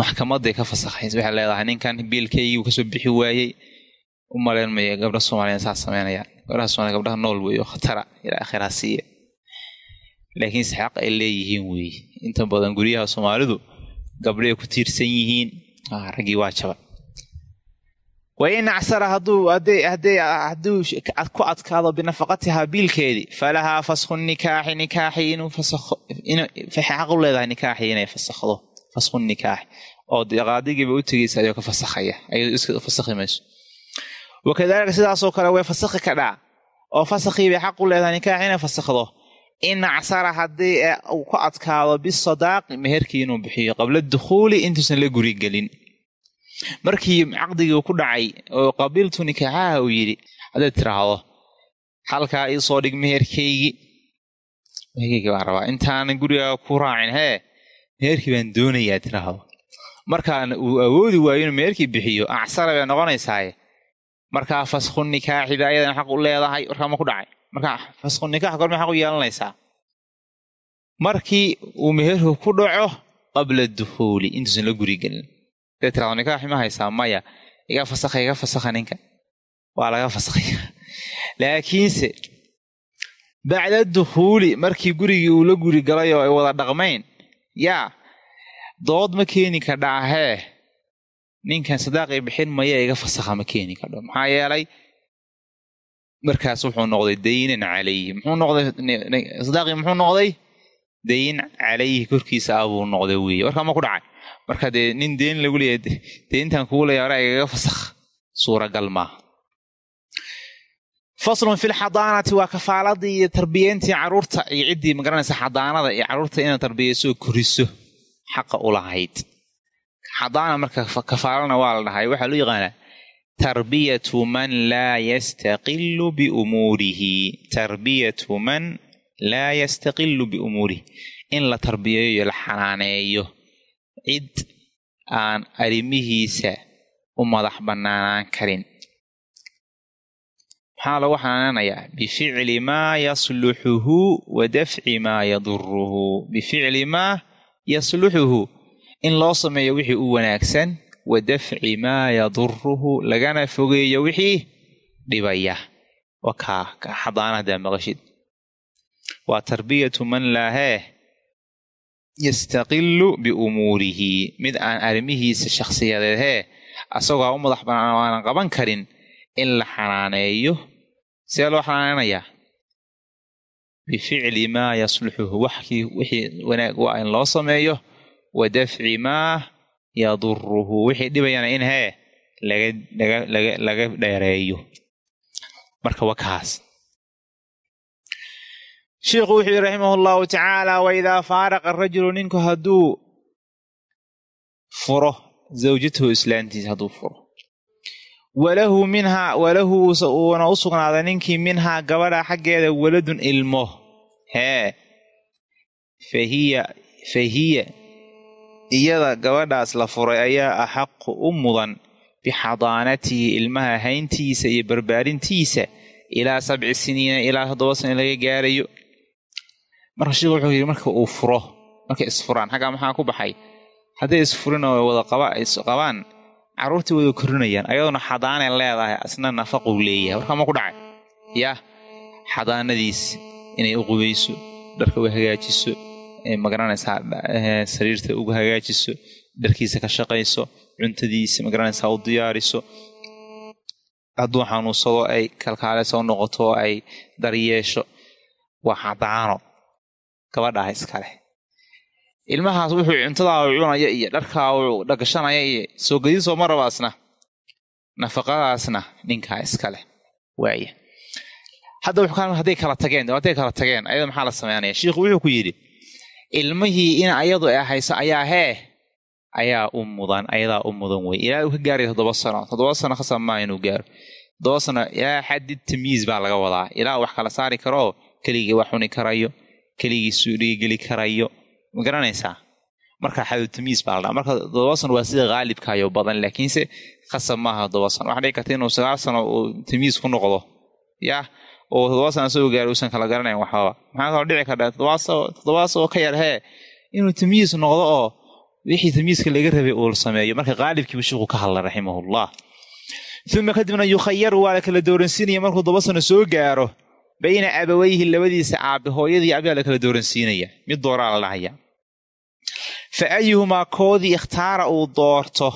maxkamaday ka fasakhaysa waxay leedahay ninkan biilkaygii uu ka soo bixi waayey u malayn maya gabdha soomaaliya saas samaynayaan gabdhaha soomaliya gabdhaha nool weeye khatara ilaa akhiraa siiya laakiinse xaq ay leeyihiin weeye inta badan guryaha soomaalidu gabdhay ku tiirsan yihiin. Raggii waa jaba wa in acsara hadduu ku adkaado binafaqatihaa biilkeedii falahaa fasku nikaaxi nikaaxi inuu u leedahay nikaaxi inay fasakhdo fasku nikaaxi. Oo qaadigiiba u tegaysa ayoo ka fasakhaya ayado iska fasakhi mayso. Wakadaalika sidaasoo kale way fasakhi kadhaa oo fasakhiibay xaq u leedahay nikaaxi inay fasakhdo. In acsara haddii uu ku adkaado bisadaaqi meherkii inuu bixiyo qabla dukhuuli intuusan la guri gelin markii caqdigii ku dhacay oo qabiiltu nikaaxaha uu yidhi haddaad tiraahdo halkaa iisoo dhig meherkaygii meherkaygi baan rabaa intaanan gurigaaga ku raacin hee meherkii baan doonayaa tiraahdo. Markaana uu awoodi waayo inuu meherkii bixiyo acsara bay noqonaysaaye markaa fasku nikaaxida ayadan xaq u leedahay warkaa ma ku dhacay. Markaa fasku nikaax gormay xaq u yeelanaysaa. Markii uu meherku ku dhaco qabla dukhuuli intuusan la guri gelin dee tirado nikaaxi haysaa maya iga fasakha iga fasakha ninka. Waa laga fasakhaya laakiinse bacda dukhuuli markii gurigii uu la guri galay oo ay wada dhaqmayn yaa dood ma keeni kadhaahee ninkan sadaaqii bixin maya iga fasakha ma keeni kadho maxaa yeelay markaas wuxuu noqday daynan calayhi muxuu noqday sadaaqii muxuu noqday? Dayn calayhi korkiisa ah buu noqday weeye. Warkaa ma ku dhacay marka dee nin deen lagu leeyahay deyntan kugu leeya hore igaga fasakh. Suuragal maaha faslun fi lxadaanati waa kafaaladii iyo tarbiyeyntii carruurta iyo ciddii magaranaysa xadaanada iyo carruurta inaad tarbiyeyso koriso xaqa u lahayd. Xadaana marka kafaalana waa la dhahay waxaa loo yaqaanaa tarbiyatu man laa yastaqilu biumuurihi tarbiyatu man laa yastaqilu biumuurihi in la tarbiyeeyo la xanaaneeyo cid aan arrimihiisa u madax bannaanaan karin. Maxaa lagu xanaananayaa bificli maa yasluxuhu wa dafci maa yaduruhu bificli maa yasluxuhu. In loo sameeyo wixii u wanaagsan wa dafci maa yaduruhu lagana fogeeyo wixii dhibaya. Wakaa xadaanahdaa maqashid. Waa tarbiyatu man laahee yastaqilu biumuurihi mid aan arrimihiisa shakhsiyadeed hee asagoo u madax banaan aanan qaban karin in la xanaaneeyo see loo xanaaneynayaa bificli maa yasluxuhu waxkii wixii wanaag waa in loo sameeyo wa dafci maa yaduruhu wixii dhibayana in hee laga dheereeyo marka waa kaas sheikhu wuxuu yihi raximah tacaala waidaa faaraqa rajulu ninku hadduu furo zawjatahu islaantiisa hadduu furo walahu minhaa walahu uuna u sugnaaday ninkii minhaa gabadha xaggeeda waladun ilmo hee fahiya fahiya iyada gabadhaas la furay ayaa axaqu u mudan bixadaanatihi ilmaha hayntiisa iyo barbaarintiisa ilaa sabci siniina ilaa toddoba sana laga gaarayo marka sheikhu wuxuu yidhi marka uu furo markay isfuraan xaggaa maxaa ku baxay? Hadday isfurin oo wada qabaan carruurtii wada korinayaan ayadoona xadaanay leedahay asna nafaquu leeyahay. Warkaa ma ku dhacay? Yah xadaanadiis inay u qubayso dharka u hagaajiso ma garanaysaa sariirta ugu hagaajiso dharkiisa ka shaqayso cuntadiisa ma garanaysaa u diyaariso. Hadduu xanuunsado ay kalkaaleysa u noqoto oo ay daryeesho waa xadaano gabadhaah iskale ilmahaas wuxuu cuntadaa cunaya iyo dharkaa uu dhagashanaya iyo soo gadiisoo ma rabaasna. Nafaqadaasna ninkaa iskale waaya hadda hadday kala tageen hadday kala tageen ayada maxaa la sameynaya shiikhu wuxuu ku yidhi ilmihii in ayadu ay hayso ayaa hee ayaa u mudan ayadaa u mudan wey ilaa uu ka gaaray toddoba sano toddoba sano khasab inuu gaaro. Toddoba sano ilaa xadid tamyiis baa laga wadaa. Ilaa wax kala saari karoo keligii wax cuni karayo keligii suudhiga geli karayo. Ma garanaysaa? Marka xadu tamyiis baa la dhaa marka toddoba sano waa sida haalibkaayo badan laakiinse khasab maaha toddoba sano waxa dhici karta inuu sagaal sano uu tamyiis ku noqdo. Yah oo toddoba sana soo gaaro uusan kala garanayn waxbaba maxaa kaloo dhici kardha toddobaas oo ka yar hee inuu tamyiis noqdo oo wixii tamyiiska laga rabay uu sameeyo. Marka qaalibkiiba shiiku ka hadla raximahullah uma kadibna yukhayaru waa la kala dooransiinaya markuu toddoba sano soo gaaro bayna abaweyhi labadiisa aabe hooyadii abiyaa la kala dooransiinaya. Mid dooraa la dhahaya fa ayuhumaa koodii ikhtaara uu doorto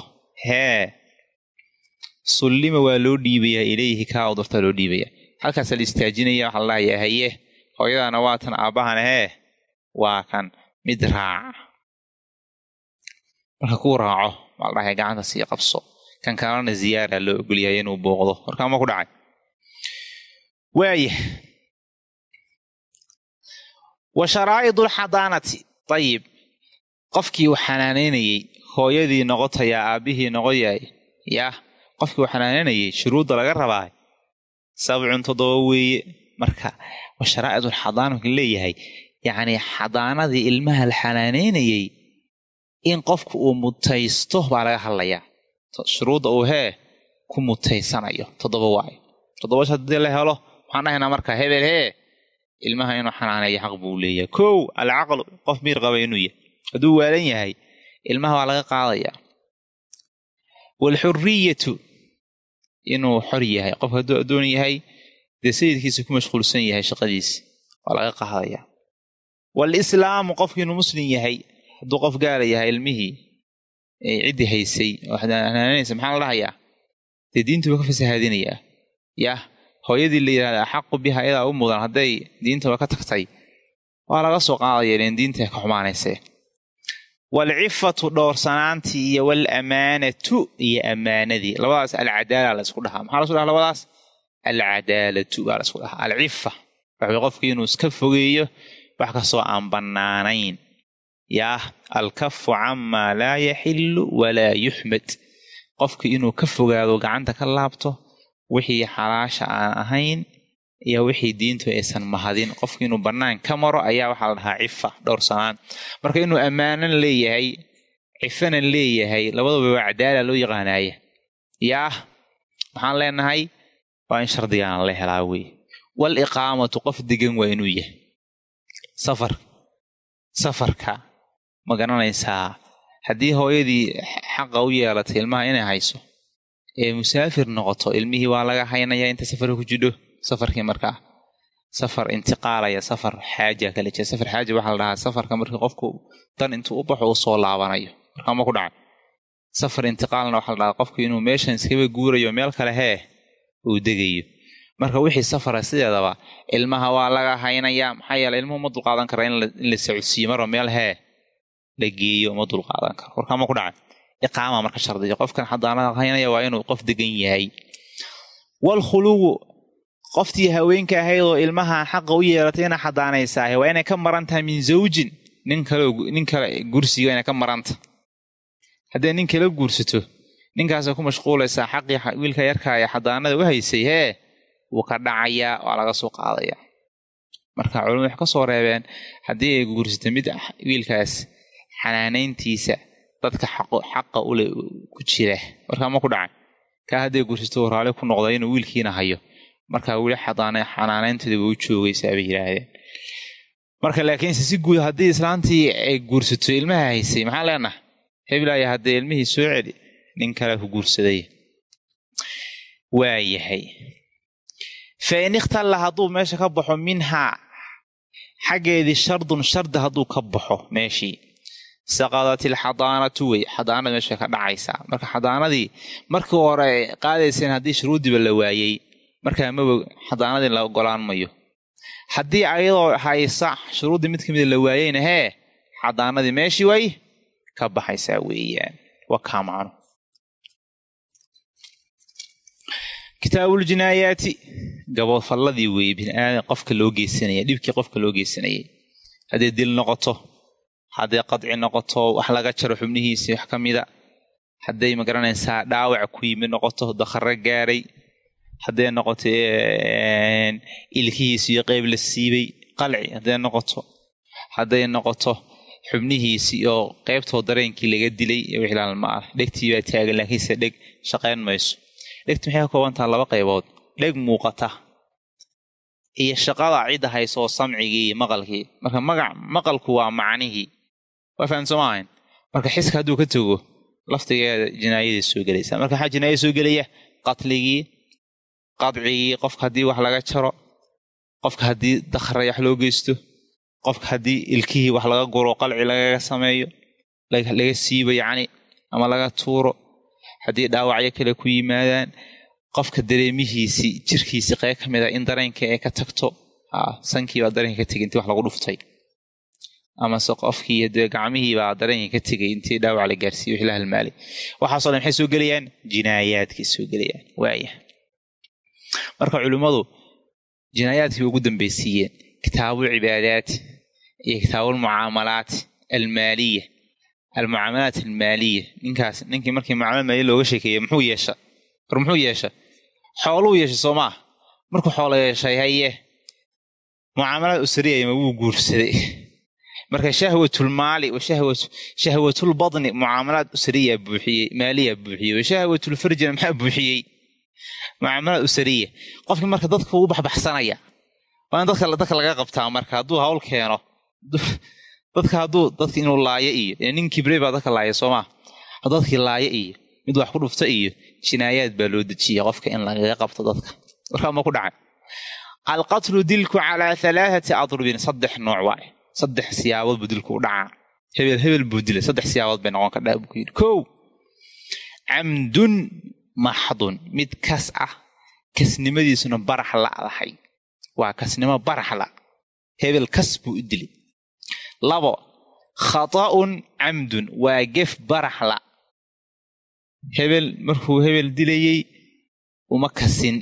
hee sullima waa loo dhiibayaa ilayhi kaa udurtaa loo dhiibaya halkaasaa la istaajinaya waxaa la dhahayaa haye hooyadana waa tan aabbahan ahee waa kan mid raaca. Marka kuu raaco waa la gacanta sii qabso. Kan kalena ziyaara loo ogolyahay inuu booqdo. Warkaama ku dhacay. Waaya wa sharaa'idu lxadaanati ayib qofkii uu xanaanaynayey hooyadii noqotayaa aabbihii noqoyaay yaah qofkii uu xanaanaynayey shuruudda laga rabaa. Sabcun toddoba weeye. Marka wa sharaa'id lxadaana marka leeyahay yacnii xadaanadii ilmaha la xanaanaynayey in qofku uu mutaysto baa laga hadlayaa. Shuruudda uu hee ku mutaysanayo. Toddoba waayo. Toddobasha haddii la helo waxaan dhahaynaa marka hebel hee ilmaha inuu xanaaneeyo xaq buu leeyahay. Kow alcaqlu qof miir qaba inuu yahay. Hadduu waalan yahay ilmaha waa laga qaadayaa. Waalxuriyatu inuu xor yahay. Qof hadduu addoon yahay dee sayidkiisa ku mashquulsan yahay shaqadiisa waa laga qaadayaa. Waalislaamu qofku inuu muslim yahay hadduu qof gaala yahay ilmihii ciddii haysay oo xanaananaysa maxaa la dhahayaa? Dee diintuba ka fasahaadinayaa. Yah hooyadii la yidhahda axaqu biha iyadaa u mudan hadday diintaba ka tagtay waa laga soo qaadaya ilen diinta ka xumaanaysee waalcifatu dhowrsanaantii iyo waalamaanatu iyo ammaanadii labadaas alcadaala la isku dhahaa. Maxaa la isku dhaha labadaas? Alcadaalatu baa la isku dhahaa. Alcifa waxay qofkii inuu iska fogeeyo wax kastoo aan bannaanayn. Yaah alkafu camaa laa yaxillu walaa yuxmad. Qofki inuu ka fogaado gacanta ka laabto wixii xalaasha aan ahayn iyo wixii diintu aysan mahadin. Qofki inuu bannaan ka maro ayaa waxaa la dhahaa cifa dhowrsanaan marka inuu ammaanan leeyahay cifana leeyahay labaduba waa cadaala loo yaqaanaaya yaah waxaan leenahay waa in shardigaan la helaa wey wal iqaamatu qof degan waa inuu yahay. Safar. Safarka. Ma garanaysaa? Haddii hooyadii xaqa u yeelatay ilmaha inay hayso ee musaafir noqoto ilmihii waa laga haynayaa inta safarka ku jidho. Safarkii markaa safar intiqaalaya safar xaaja kala jira. Safar xaaja waxaa la dhahaa safarka markii qofku dan intuu u baxo uu soo laabanayo markaa ma ku dhacay safar intiqaalna waxaa la dhahaa qofku inuu meeshan iskaba guurayo meel kale hee uu degayo. Marka wixii safara sideedaba ilmaha waa laga haynayaa maxaa yeele ilmuhu ma dulqaadan kara in la socodsiiyo marba meel hee la geeyo ma dulqaadan karo. Warkaa ma ku dhacay iqaama marka shardiga qofkan xadaanada haynaya waa inuu qof degan yahay. Waalkhuluwu qoftii haweenka ahayd oo ilmaha xaqa u yeelatay ina xadaanaysaahe waa inay ka maran tahay min zawjin. Nin kale kale gursiga inay ka maranta haddee nin kala guursato wiilka yarkaa ee xadaanada u haysay hee wuu ka dhacayaa waa laga soo qaadayaa marka culimadu waxay ka soo reebeen haddii ay guursato mid wiilkaas xanaanayntiisa dadka xaqa ule ku jira warkaa ma ku dhacay. Kaa hadday guursato raali ku noqda inuu wiilkiina hayo. Markaa weli xanaanaynteeda way u joogaysaa bay yidhaahdeen. Marka laakiinse si guud haddii islaantii ay guursato ilmaha haysay maxaa leenaha heblaya haddee ilmihii soo celi nin kale ku guursaday. Waayahay. Fa in ikhtalla hadduu meesha ka baxo minhaa xaggeedii shardun shardi hadduu ka baxo meeshii saqadat ilxadaanatu wey xadaanada meesha ka dhacaysaa marka xadaanadii markii hore qaadayseen haddii shuruuddiiba la waayey markaa maba xadaanadii la ogolaan haddii ayadoo haysa shuruuddii mid kamida la waayeyna hee xadaanadii meeshii way ka baxaysaa weeyaan. Waa kaa macno. Gaboodfalladii weeye biniaadan qofka loo geysanaya dhibkii qofka loo geysanayay hadday dil noqoto hadday qadci noqoto wax laga jaro xubnihiisii wax ka mida hadday ma garanaysaa dhaawac ku yimi noqoto dakharo gaaray. Hadday noqoto ilkihiisi iyo qeyb la siibay qalci hadday noqoto. Hadday noqoto xubnihiisii oo qeybtoo dareenkii laga dilay wixlaalma ah dhegtii baa taagan laakiinse dheg shaqayn mayso. Dhegti maxay ka koobantaha laba qaybood dheg muuqata iyo shaqada cidda hayso oo samcigii maqalkii. Marka magac maqalku waa macnihii waa fahamsoo maahayn. Marka xiska hadduu ka tego laftigeeda jinaayadii soo gelaysa. Marka waxaa jinaaya soo gelaya qatligii qadcigii qofka haddii wax laga jaro qofka haddii dakhray wax loo geysto qofka haddii ilkihii wax laga guro qalci lagaga sameeyo laga siibo yacni ama laga tuuro haddii dhaawacyo kale ku yimaadaan qofka dareemihiisii jirkiisii qeyb ka mid a in dareenka ay ka tagto sankiibaa dareenka ka tegay wax lagu dhuftay amase qofkii dee gacmihiibaa dareenka ka tegay intii dhaawac la gaarsiiye wixii la halmaalay. Waxaaso dhan maxay soo gelayaan jinaayaadkay soo gelayaan waaya marka culimmadu jinaayaadkii ugu dambeysiiyeen kitaabuulcibaadaat iyo kitaabuulmucaamalaat almaaliya almucaamalaat almaaliya ninkaas ninkii markii mucaamala maaliya looga sheekeeyey muxuu yeesha? War muxuu yeesha? Xooluu yeeshay soo maah markuu xoolo yeeshay haye mucaamalaad usriyayma wuu guursaday marka shahwatulmaali shahwatulbadni mucaamalaad usriya buuxiyey maaliya buuxiyey. Washahwatulfarjina maxaa buuxiyey. Mucaamalaad usariya qofkii marka dadka u baxbaxsanaya waa in dadka laga qabtaa marka hadduu hawl keeno. Dadka hadduu dadka inuu laayo iyo nin kibrey baa dadka laaya soomaa. Dadkii laayo iyo mid wax ku dhufta iyo jinaayaad baa loo dejiya qofka in lagaga qabto dadka. Warkaama ku dhacay. Alqatlu dilku calaa alaaati adrubin saddex nooc waaye saddex siyaabood buu dilku u dhacaa. Hebel hebel buu dilay. Saddex siyaabood bay noqon kardhaa buu ku yidhi. Kow camdun maxdun. Mid kas ah kasnimadiisuna barax la'dahay. Waa kasnimo baraxla hebel kas buu u dilay. Labo khata'un camdun. Waa gef baraxla hebel markuu hebel dilayey uma kasin.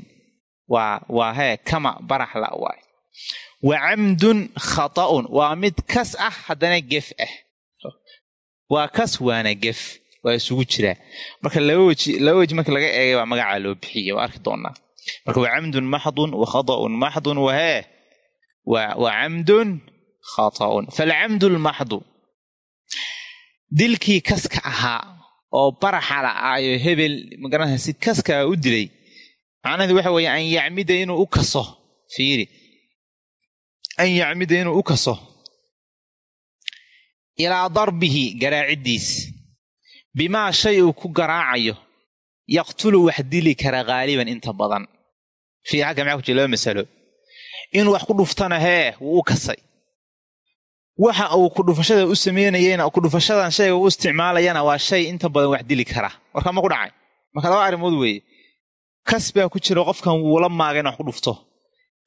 Waa waa hee kama baraxla waay wa camdun khata'un waa mid kas ah haddana gef ah waa kas waana gef waa isugu jiraa marka laba weji laba weji marka laga eegay baa magacaa loo bixiya waa arki doonaa marka wa camdun maxdun wa khata'un maxdun wa hee wa camdun khata'un falcamdu lmaxdu dilkii kaska ahaa oo baraxa la'aayo hebel magaranaysa si kaskaa u dilay fiiri an yacmida inuu u kaso ilaa darbihi garaaciddiis bimaa shay uu ku garaacayo yaqtulu wax dili kara haaliban inta badan fii halka maxaa ku jira laba masalo inuu wax ku dhuftana hee wuu u kasay waxa uu kudhufashada u sameynayena kudhufashadan shayga u isticmaalayana waa shay inta badan wax dili kara warkaa ma ku dhacay marka laba arrimood weeye kas baa ku jira qofkan wuula maaga in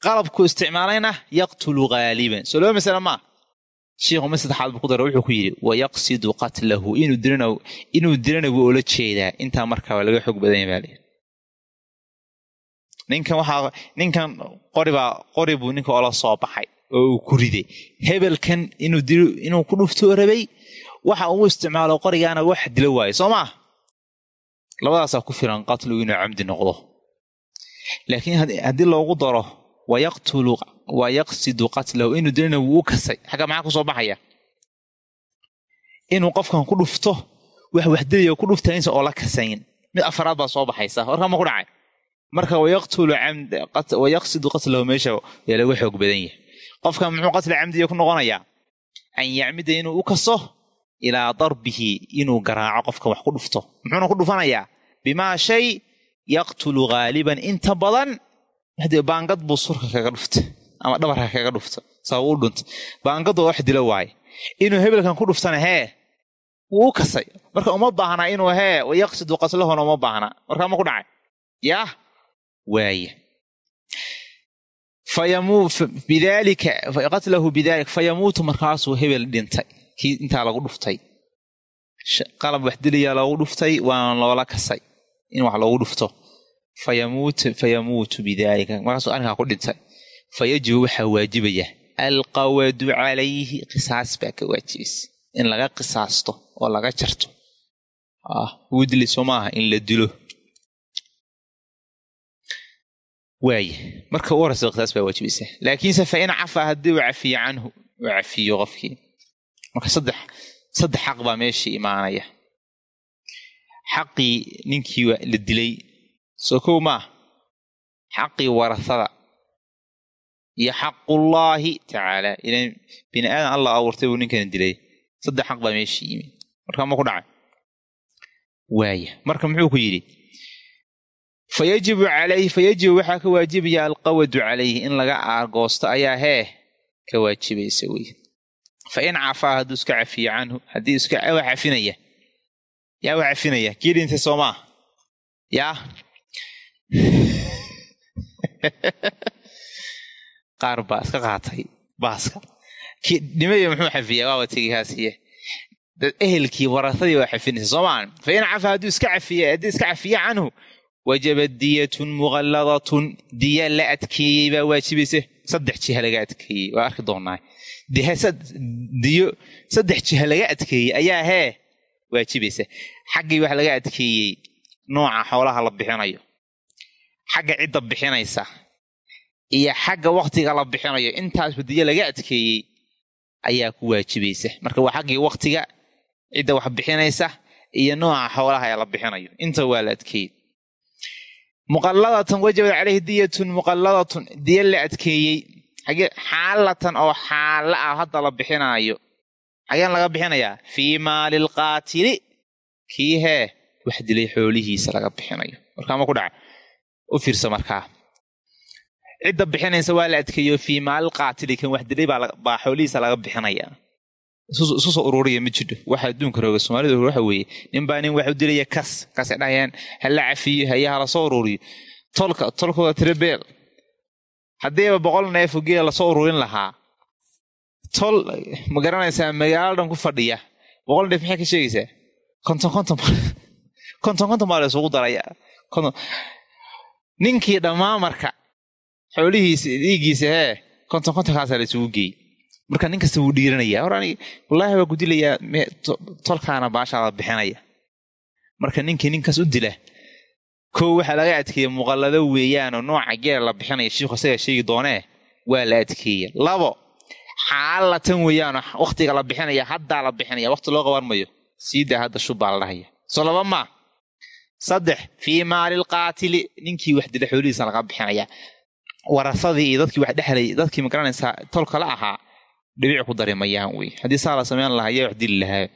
qalabku isticmaalayna yaqtulu haaliban soo laba masale maa shiikhu ma saddexaad buu ku dara wuxuu ku yidhi wayaqsidu qatlahu inuu dilana wuu ola jeedaa. Intaa markaa laga xoog badan yahay baa layidhi ninkan waxaa ninkan qoribaa qori buu ninka ola soo baxay oo uu ku riday. Hebelkan inuu ku dhufto rabay waxa uu isticmaalo qorigaana wax dilo waayo soo maa labadaasaa ku filan qatligu inuu camdi noqdo. Laakiin haddii loogu daro wayaqtulu wa yaqsidu qatlahu inuu dilana wuu kasay xagga maxaa ku soo baxaya inuu qofkan ku dhufto wax wax dilaya ku dhuftaynsa oo la kasayn mid afaraad baa soo baxaysa warkama ku dhacay marka wayaqtulu wayaqsidu qatlahu meesha yaa laga xoog badan yahay qofkan muxuu qatli camdiya ku noqonayaa an yacmida inuu u kaso ilaa darbihi inuu garaaco qofkan wax ku dhufto muxuuna ku dhufanayaa bimaa shay yaqtulu haaliban inta badan hadee baangad buu surka kaga dhufta ama dhabarka kaga dhufta sabab u dhunta baangadu wax dilo waaye inuu hebelkan ku dhuftana hee wuu u kasay. Marka uma baahnaa inuu hee wayaqsidu qatlahuna uma baahnaa markaa ma ku dhacay. Yaah waaya qatlahu bidalik fayamuutu markaasuu hebel dhintay. Kii intaa lagu dhuftay. Qalab wax diliyaa loogu dhuftay waana loola kasay. In wax loogu dhufto fayamuutu bidaalika markaasuu arrinkaa ku dhintay fayajibu waxaa waajibaya alqawadu calayhi qisaas baa ka waajibaysa in laga qisaasto oo laga jarto wuu dilay soo maaha in la dilo waaya marka u horeysa qisaas baa waajibaysa laakiinse fa in cafaa haddii uu cafiyo canhu uu cafiyo qofkii marka saddex saddex xaq baa meeshii imaanaya xaqii ninkii la dilay soo kow maah xaqii warasada iyo xaqullaahi tacaala ilan bini aadan allah abuurtay buu ninkana dilay saddex xaq baa meeshii yimi markaa ma ku dhacay waaya marka muxuu ku yidhi fayajibu calayhi fayajibu waxaa ka waajibaya alqawadu calayhi in laga aargoosto ayaa hee ka waajibaysa wey fa in cafaa hadduu iska cafiyo canhu haddii iska wax cafinaya yaa wax cafinaya kii dhintay soo maa yaa qaar baa iska qaatay baaska nimay muxuu xafiya waaba tegihaasiye dad ehelkii warasadii waa xafinaysa soomaan fa in cafa hadduu iska cafiye haddii iska cafiye canhu wajabat diyatun muqalladatun diya la adkeeyey baa waajibaysa saddex jiha laga adkeeyey waa arki doonaa. Diyo saddex jiha laga adkeeyey ayaa hee waajibaysa xaggii waxa laga adkeeyey nooca xoolaha la bixinayo xagga cidda bixinaysa iyo xagga waktiga la bixinayo intaasba diyo laga adkeeyey ayaa ku waajibaysa marka waa xaggii waktiga cidda wax bixinaysa iyo nooca xoolaha ee la bixinayo. Inta waa la adkeeyey. Muqalladatan wajabat caleyhi diyatun muqalladatun diya la adkeeyey. Xaalatan oo xaalla ah hadda la bixinaayo. Xageen laga bixinayaa. Fii maali lqaatili kii hee wax dilay xoolihiisa laga bixinayo. Markaama ku dhaca u fiirsa markaa cidda bixinaysa waa la adkeeyo fii maali lqaatili kan wax dilay baa xoolihiisa laga bixinaya. Isu ururiya ma jidho waxa adduunka rooga soomaalida waxa weeye ninbaa nin wax u dilaya kas kasay dhahayaan hala cafiyo haya hala soo ururiyo. Tolka tolkooda tirebeel haddiiba boqol neefo geela la soo ururin lahaa. Tol ma garanaysaa magaalo dhan ku fadhiya. Boqol neef maxay ka sheegaysaa? Konton konton konton konton baa la isugu daraya ninkii dhammaan marka. Xoolihiisa dhiiggiisa hee konton kontonkaasaa la isugu geeyey. Marka nin kasta wuu dhiiranaya. Hor anig wallaahi waa ku dilayaa tolkaana baashaada bixinaya. Marka ninkii ninkaas u dila kow waxaa laga adkeeya muqallado weeyaanoo nooca geela la bixinaya shiikhu isagaa sheegi doonee waa la adkeeya labo xaalatan weeyaanoo waktiga la bixinaya haddaa la bixinaya wakti loo qaban mayo siidaa hadda shubbaa la dhahaya soo laba maa saddex fii maali lqaatili ninkii wax dila xoolihiisa laga bixinaya. Warasadii iyo dadkii wax dhexlay dadkii ma garanaysaa tolka la ahaa dhibic ku dari mayaan wey haddii saa la samayn lahaa yaa wax dili lahaa.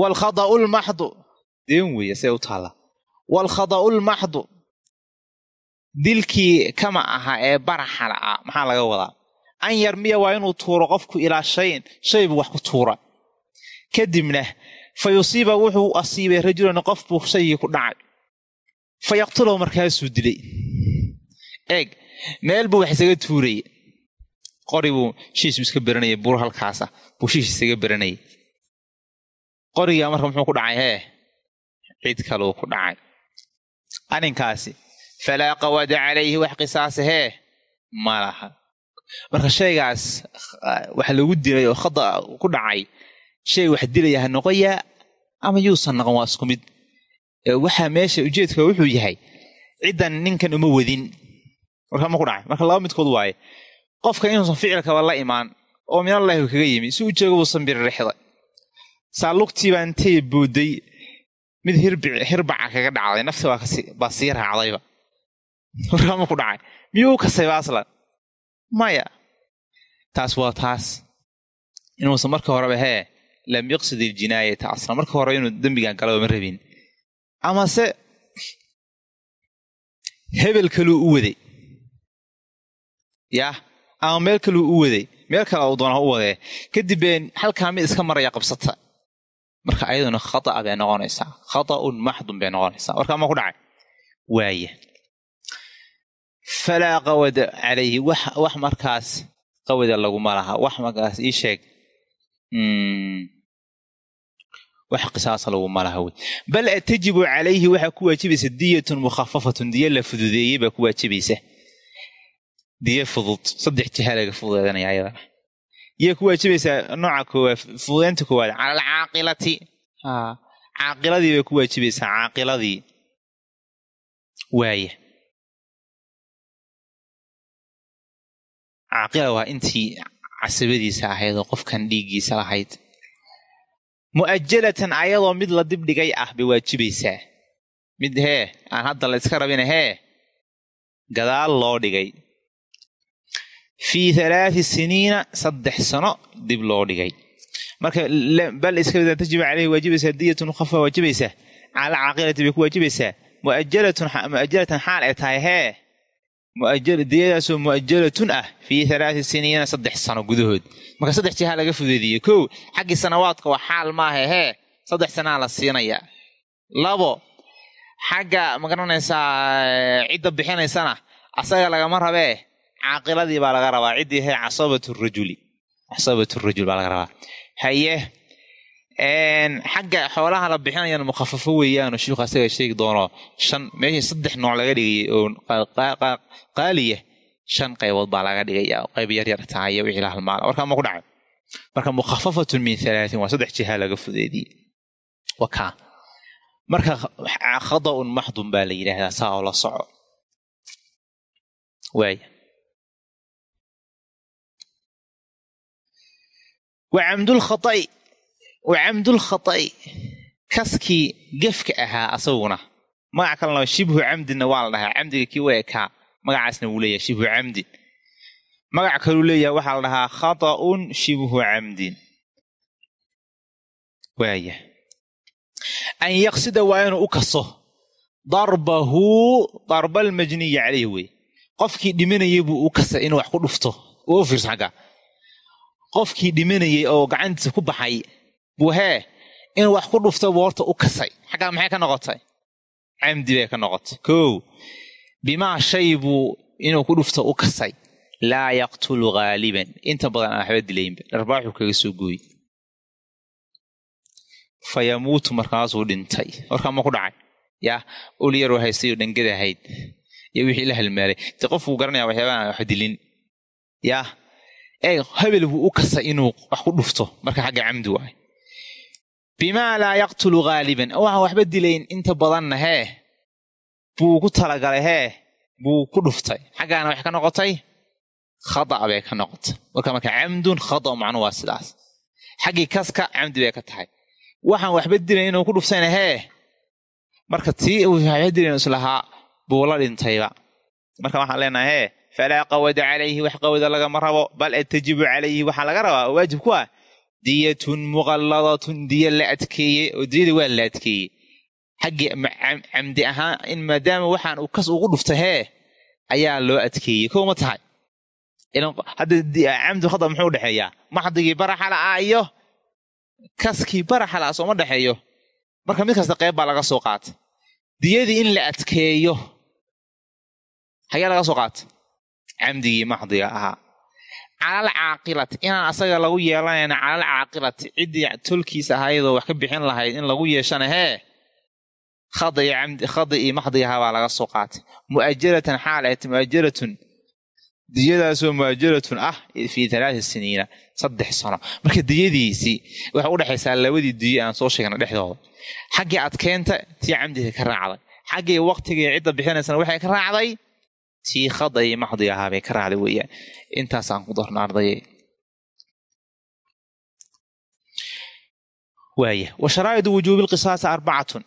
Wlkhada'u lmaxdu deen weeye see u taalla waalkhada'u lmaxdu dilkii kama aha ee baraxala ah maxaa laga wadaa? An yarmiya waa inuu tuuro qofku ilaa shayin shay buu wax ku tuura. Kadibna fa yusiiba wuxuu asiibay rajulan qof buu shaygii ku dhacay. Fa yaqtulahu markaasuu dilay. Eeg meel buu wax isaga tuuraya qori buu shiis iska beranayay buur halkaasa buu shiis isaga beranayay qorigaa marka muxuu ku dhacay hee cid kaluu ku dhacay. Arrinkaasi falaa qawada calayhi wax qisaasa hee ma laha. Marka shaygaas wax lagu dilay oo khada ku dhacay shay wax dilaya ha noqoyaa ama yuusan noqon waa isku mid. Waxaa meesha ujeedka wuxuu yahay ciddan ninkan uma wadin. Marka ma ku dhacay. Marka laba midkood waaye qofka inuusan ficilkaba la imaan oo minallahi kaga yimi si u jooga buusan biririxday saalugtiibaa intay booday mid hirbaca kaga dhacday nafti baa sii raacdayba. Warkama ku dhacay. Miyuu kasayba aslan? Maya. Taas waa taas. Inuusan marka horeba hee lam yaqsid iljinaayata aslan. Marka hore inuu dembigan galaba ma rabin. Amase hebel kaluu u waday. Yah ama meel kaluu u waday. Meel kale u doona u wadee. Kadib halkaa mid iska maraya qabsata. Marka ayaduna khata' bay noqonaysaa. Khata'un maxdun bay noqonaysaa. Warkaa ma ku dhacay. Waaya falaa qawada calayhi. Wax markaas qawada laguma laha. Wax markaas ii sheeg wax qisaasa laguma laha wey bal tajibu calayhi waxaa ku waajibaysa diyatun mukhafafatun diya la fududeeyey baa ku waajibaysa diya fudud saddex jiha laga fududeedanaya ayadana yaa ku waajibaysaa nooca koowaad fududeynta koowaad cala alcaaqilati caaqiladii bay ku waajibaysaa caaqiladii. Waaya caaqila waa intii casabadiisa ahayd oo qofkan dhiiggiisa lahayd mu'ajalatan ayadoo mid la dibdhigay ah bay waajibaysaa mid hee aan hadda la iska rabina hee gadaal loo dhigay. Fii halaati siniina saddex sano dib loo dhigay. Marka bal iska tajibu caleyhi waajibaysaa diyatun khafa waajibaysaa cala caaqilati bay ku waajibaysaa muajalatan xaal ay tahay hee diyadaasoo mu'ajalatun ah fii halaati siniina saddex sano gudahood. Marka saddex jiha laga fudeediye kow xaggii sanawaadka waa xaal maaha hee saddex sanaa la siinayaa. Labo xagga ma garanaysaa cidda bixinaysana asaga lagama rabee caaqiladii baa laga rabaa. Ciddii he casabatu rajuli casabatu rajul baa laga rabaa. Haye xagga xoolaha la bixinayana mukhafafo weeyaano shiiku asaga sheegi doono shan meeshii saddex nooc laga dhigay oo qaaliya shan qaybood baa laga dhigaya qayb yaryar tahay wixii la halmaala warkaa ma ku dhacay? Marka mukhafafatun min halaatin waa saddex jiha laga fudeediyey wakaa marka khada'un maxdun baa la yidhaahdaa saa oo la soco. Waaya wacamdulkhaai wacamdulkhata'i kaskii gefka ahaa asaguna magac kalena shibhu camdinna waa la dhahaa camdiga kii wa ekaa magacaasna wuu leeyahay shibhu camdin magac kaluu leeyahay waxaa la dhahaa khata'un shibhu camdin waaya an yaqsida waa inuu u kaso darbahu darbalmajniyi caleyh wey qofkii dhimanayay buu u kasay inuu wax ku dhufto oo buu hee inuu wax ku dhufto buu horta u kasay. Xaggaa maxay ka noqotay? Camdi bay ka noqotay. Kow bimaa shay buu inuu ku dhufto u kasay. Laa yaqtulu ghaaliban. Inta badan aan waxba dilaynba dharbaaxuu kaga soo gooye fa markaasuu dhintay. Warkaa ma ku dhacay. Yaa ul yaroo haystay oo dhangada ahayd. Iyo wixii la halmaalay. Te qofkuu garanaya waxyaabaa wax dilin. Yaa ee hebel buu u kasay inuu wax ku dhufto. Marka xagga camdi waay bimaa laa yaqtulu ghaaliban waxaan waxba dilayn inta badanna hee buu ku talagalay hee buu ku dhuftay xaggaana waxay ka noqotay khada' bay ka noqotay marka marka camdun khada' macnu waa sidaas xaggii kaska camdi bay ka tahay waxaan waxba dilayn inuu ku dhuftayna hee marka tii waxba dilayn islahaa buu la dhintayba marka waxaan leenahay hee falaa qawada calayhi wax qawada lagama rabo bal tajibu calayhi waxaa laga rabaa waajib ku ah diyatun muqalladatun diya la adkeeyey oo diyada waa la adkeeyey xaggii camdi ahaan in maadaama waxaan uu kas ugu dhuftay hee ayaa loo adkeeyey kow ma tahay hadda camdi khada muxuu udhexeeyaa maxdigii baraxala ah iyo kaskii baraxala sooma dhexeeyo marka mid kasta qayb baa laga soo qaatay diyadii in la adkeeyo hagee laga soo qaatay camdigii maxdiga ahaa calal caaqilati inaan asaga lagu yeelanayna calal caaqilati ciddii tolkiis ahaydoo wax ka bixin lahayd in lagu yeeshana hee khada iyo maxdigahaa baa laga soo qaatay mu'ajaratan xaal ahayd mu'ajaratun diyadaasoo mu'ajaratun ah fii alaati siniina saddex sano marka diyadiisii waxay udhexaysaa labadii diyo aan soo sheegna dhexdooda xaggii adkeynta tii camdiga ka raacday xaggii waktigii cidda bixinaysana waxay ka raacday tii khada iyo maxdiga ahaa bay ka raacday weeyaan. Intaasaan ku darno ardaye waaya wa sharaa'idu wujuubi lqisaasi arbacatun.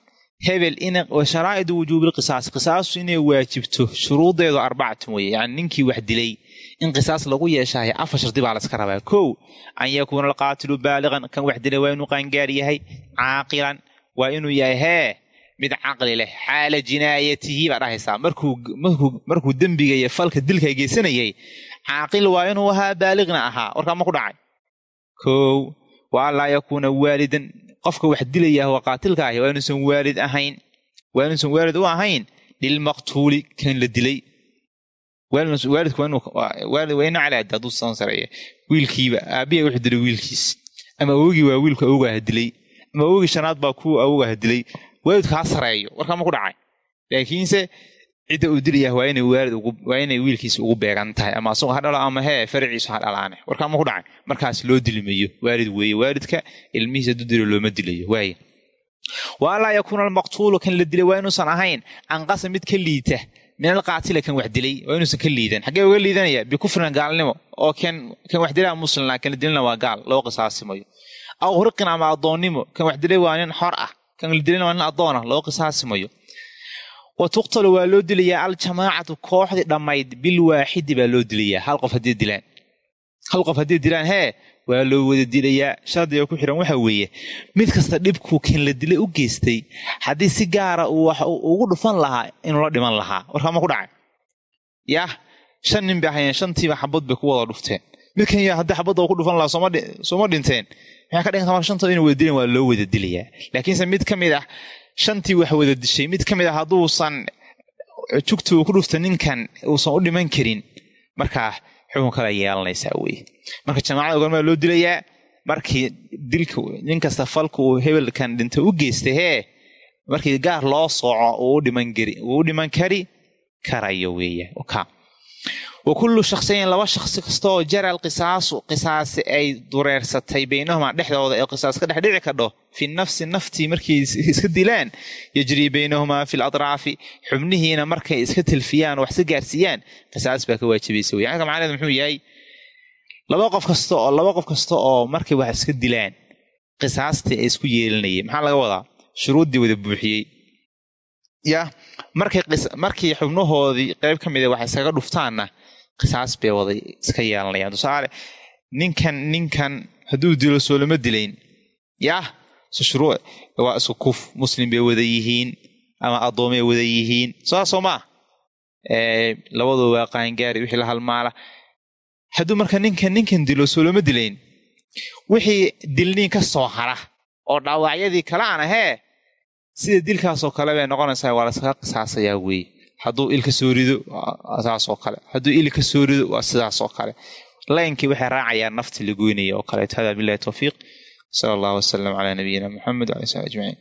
Hebel wa sharaa'idu wujuubi lqisaasi qisaastu inay waajibto shuruudeedu arbacatun weeye yani ninkii wax dilay in qisaas lagu yeeshaayo afar shardi baa layska rabaa. Kow an yakuuna alqaatilu baaliqan kan wax dilay waa inuu qaangaar yahay caaqilan waa inuu yahay hee mid caqli leh xaala jinaayatihi baa dhahaysaa markuu dembiga iyo falka dilka geysanayay caaqil waa inuu ahaa baaliqna ahaa. Warkaa ma ku dhacay. Kow wa an laa yakuuna waalidan. Qofka wax dilaya waa qaatilka ahi. Waa inuusan waalid ahayn. Waa inuusan waalid u ahayn. Lilmaqtuuli kan la dilay. Wiilkiiba aabiya wuxuu dilay wiilkiis. Ama awogii waa wiilku awogaha dilay. Ama awogii shanaad baa kuwa awogaha dilay waalidku ha sareeyo warkaa ma ku dhacay. Laakiinse cidda uu dilayah waa inay waalid waa inay wiilkiisa ugu beegan tahay. Ama asagoo ha dhalo ama hee faraciisu ha dhalaane. Warkaa ma ku dhacay. Markaas loo dilimayo waalid weeye. Waalidka ilmihiisa hadduu dilo looma dilayo waaya wa an laa yakuuna almaqtuulu kan la dilay waa inuusan ahayn. Anqasa mid ka liita. Min alqaatila kan wax dilay waa inuusan ka liidan. Xaggee uga liidanaya? Bikufrin gaalnimo. Oo kan wax dilaa muslimna kan la dilina waa gaal. Loo qisaasimayo aw riqin ama addoonnimo. Kan wax dilay waa nin xor ah kan la dilina waa nin addoona loo qisaasimayo wa tuqtalu waa loo dilayaa aljamaacatu kooxdii dhammayd bil waaxidi baa loo dilayaa hal qof haddii dilaan. Hal qof haddii dilaan hee waa loo wada dilayaa shardiga ku xihan waxa weeye mid kasta dhibkuu kan la dilay u geystay haddii si gaara uu wax ugu dhufan lahaa inuu la dhiman lahaa. Warkaa ma ku dhacay? Yah shan nin bay ahayeen shantiiba xabad bay ku wada dhufteen midkan ya haddii xabadda ku dhufan lahaa sooma dhinteen. Maxay ka dhiganta marka shantooda ina wada dilan waa loo wada dilayaa laakiinse mid ka mid ah shantii wax wada dishay mid ka mid a hadduusan jugta uu ku dhufta ninkan uusan u dhiman karin markaa xukun kala yeelanaysaa weye. Marka jamaacada gormaa loo dilayaa markii dilka nin falka uu hebelkan dhinta u geystay hee markii gaar loo sooco uu dhiman kari karayo weeyaan wa kullu shakhsiyin laba shakhsi kasta oo jara alqisaasu qisaasi ay dureersatay baynahumaa dhexdooda ee qisaas ka dhex dhici kadho fi nafsi naftii markay iska dilaan yajrii baynahumaa fi ladraafi xubnihiina markay iska tilfiyaan oo wax iska gaarsiiyaan qisaas baa ka waajibaysa wey yanka macnaheed muxuu yahay laba qof kasta oo laba qof kasta oo markay wax iska dilaan qisaastii ay isku yeelinayeen maxaa laga wadaa? Shuruuddii wada buuxiyey. Ya markii xubnahoodii qayb ka mida wax iskaga dhuftaanna qisaas bay wada iska yeelanayaan tusaale ninkan ninkan hadduu dilo soo lama dilayn. Yah waa isku kuf. Muslim bay wada yihiin ama addoomay wada yihiin. Saasoo maa labadoo waa qaangaari wixii la halmaala hadduu marka ninkan ninkan dilo soo lama dilayn wixii dilniin ka soo hara oo dhaawacyadii kale aan ahee sida dilkaasoo kale bay noqonaysaa waa laskaga qisaasayaa weeye hadduu ilka soo rido saasoo kale. Hadduu ilka soo rido waa sidaasoo kale. Laynkii waxay raacayaan nafti la goynaya oo kaleeto hada bilahi towfiiq sala allahu wasalam calaa nabiyina muxamed wala sali ajmaciin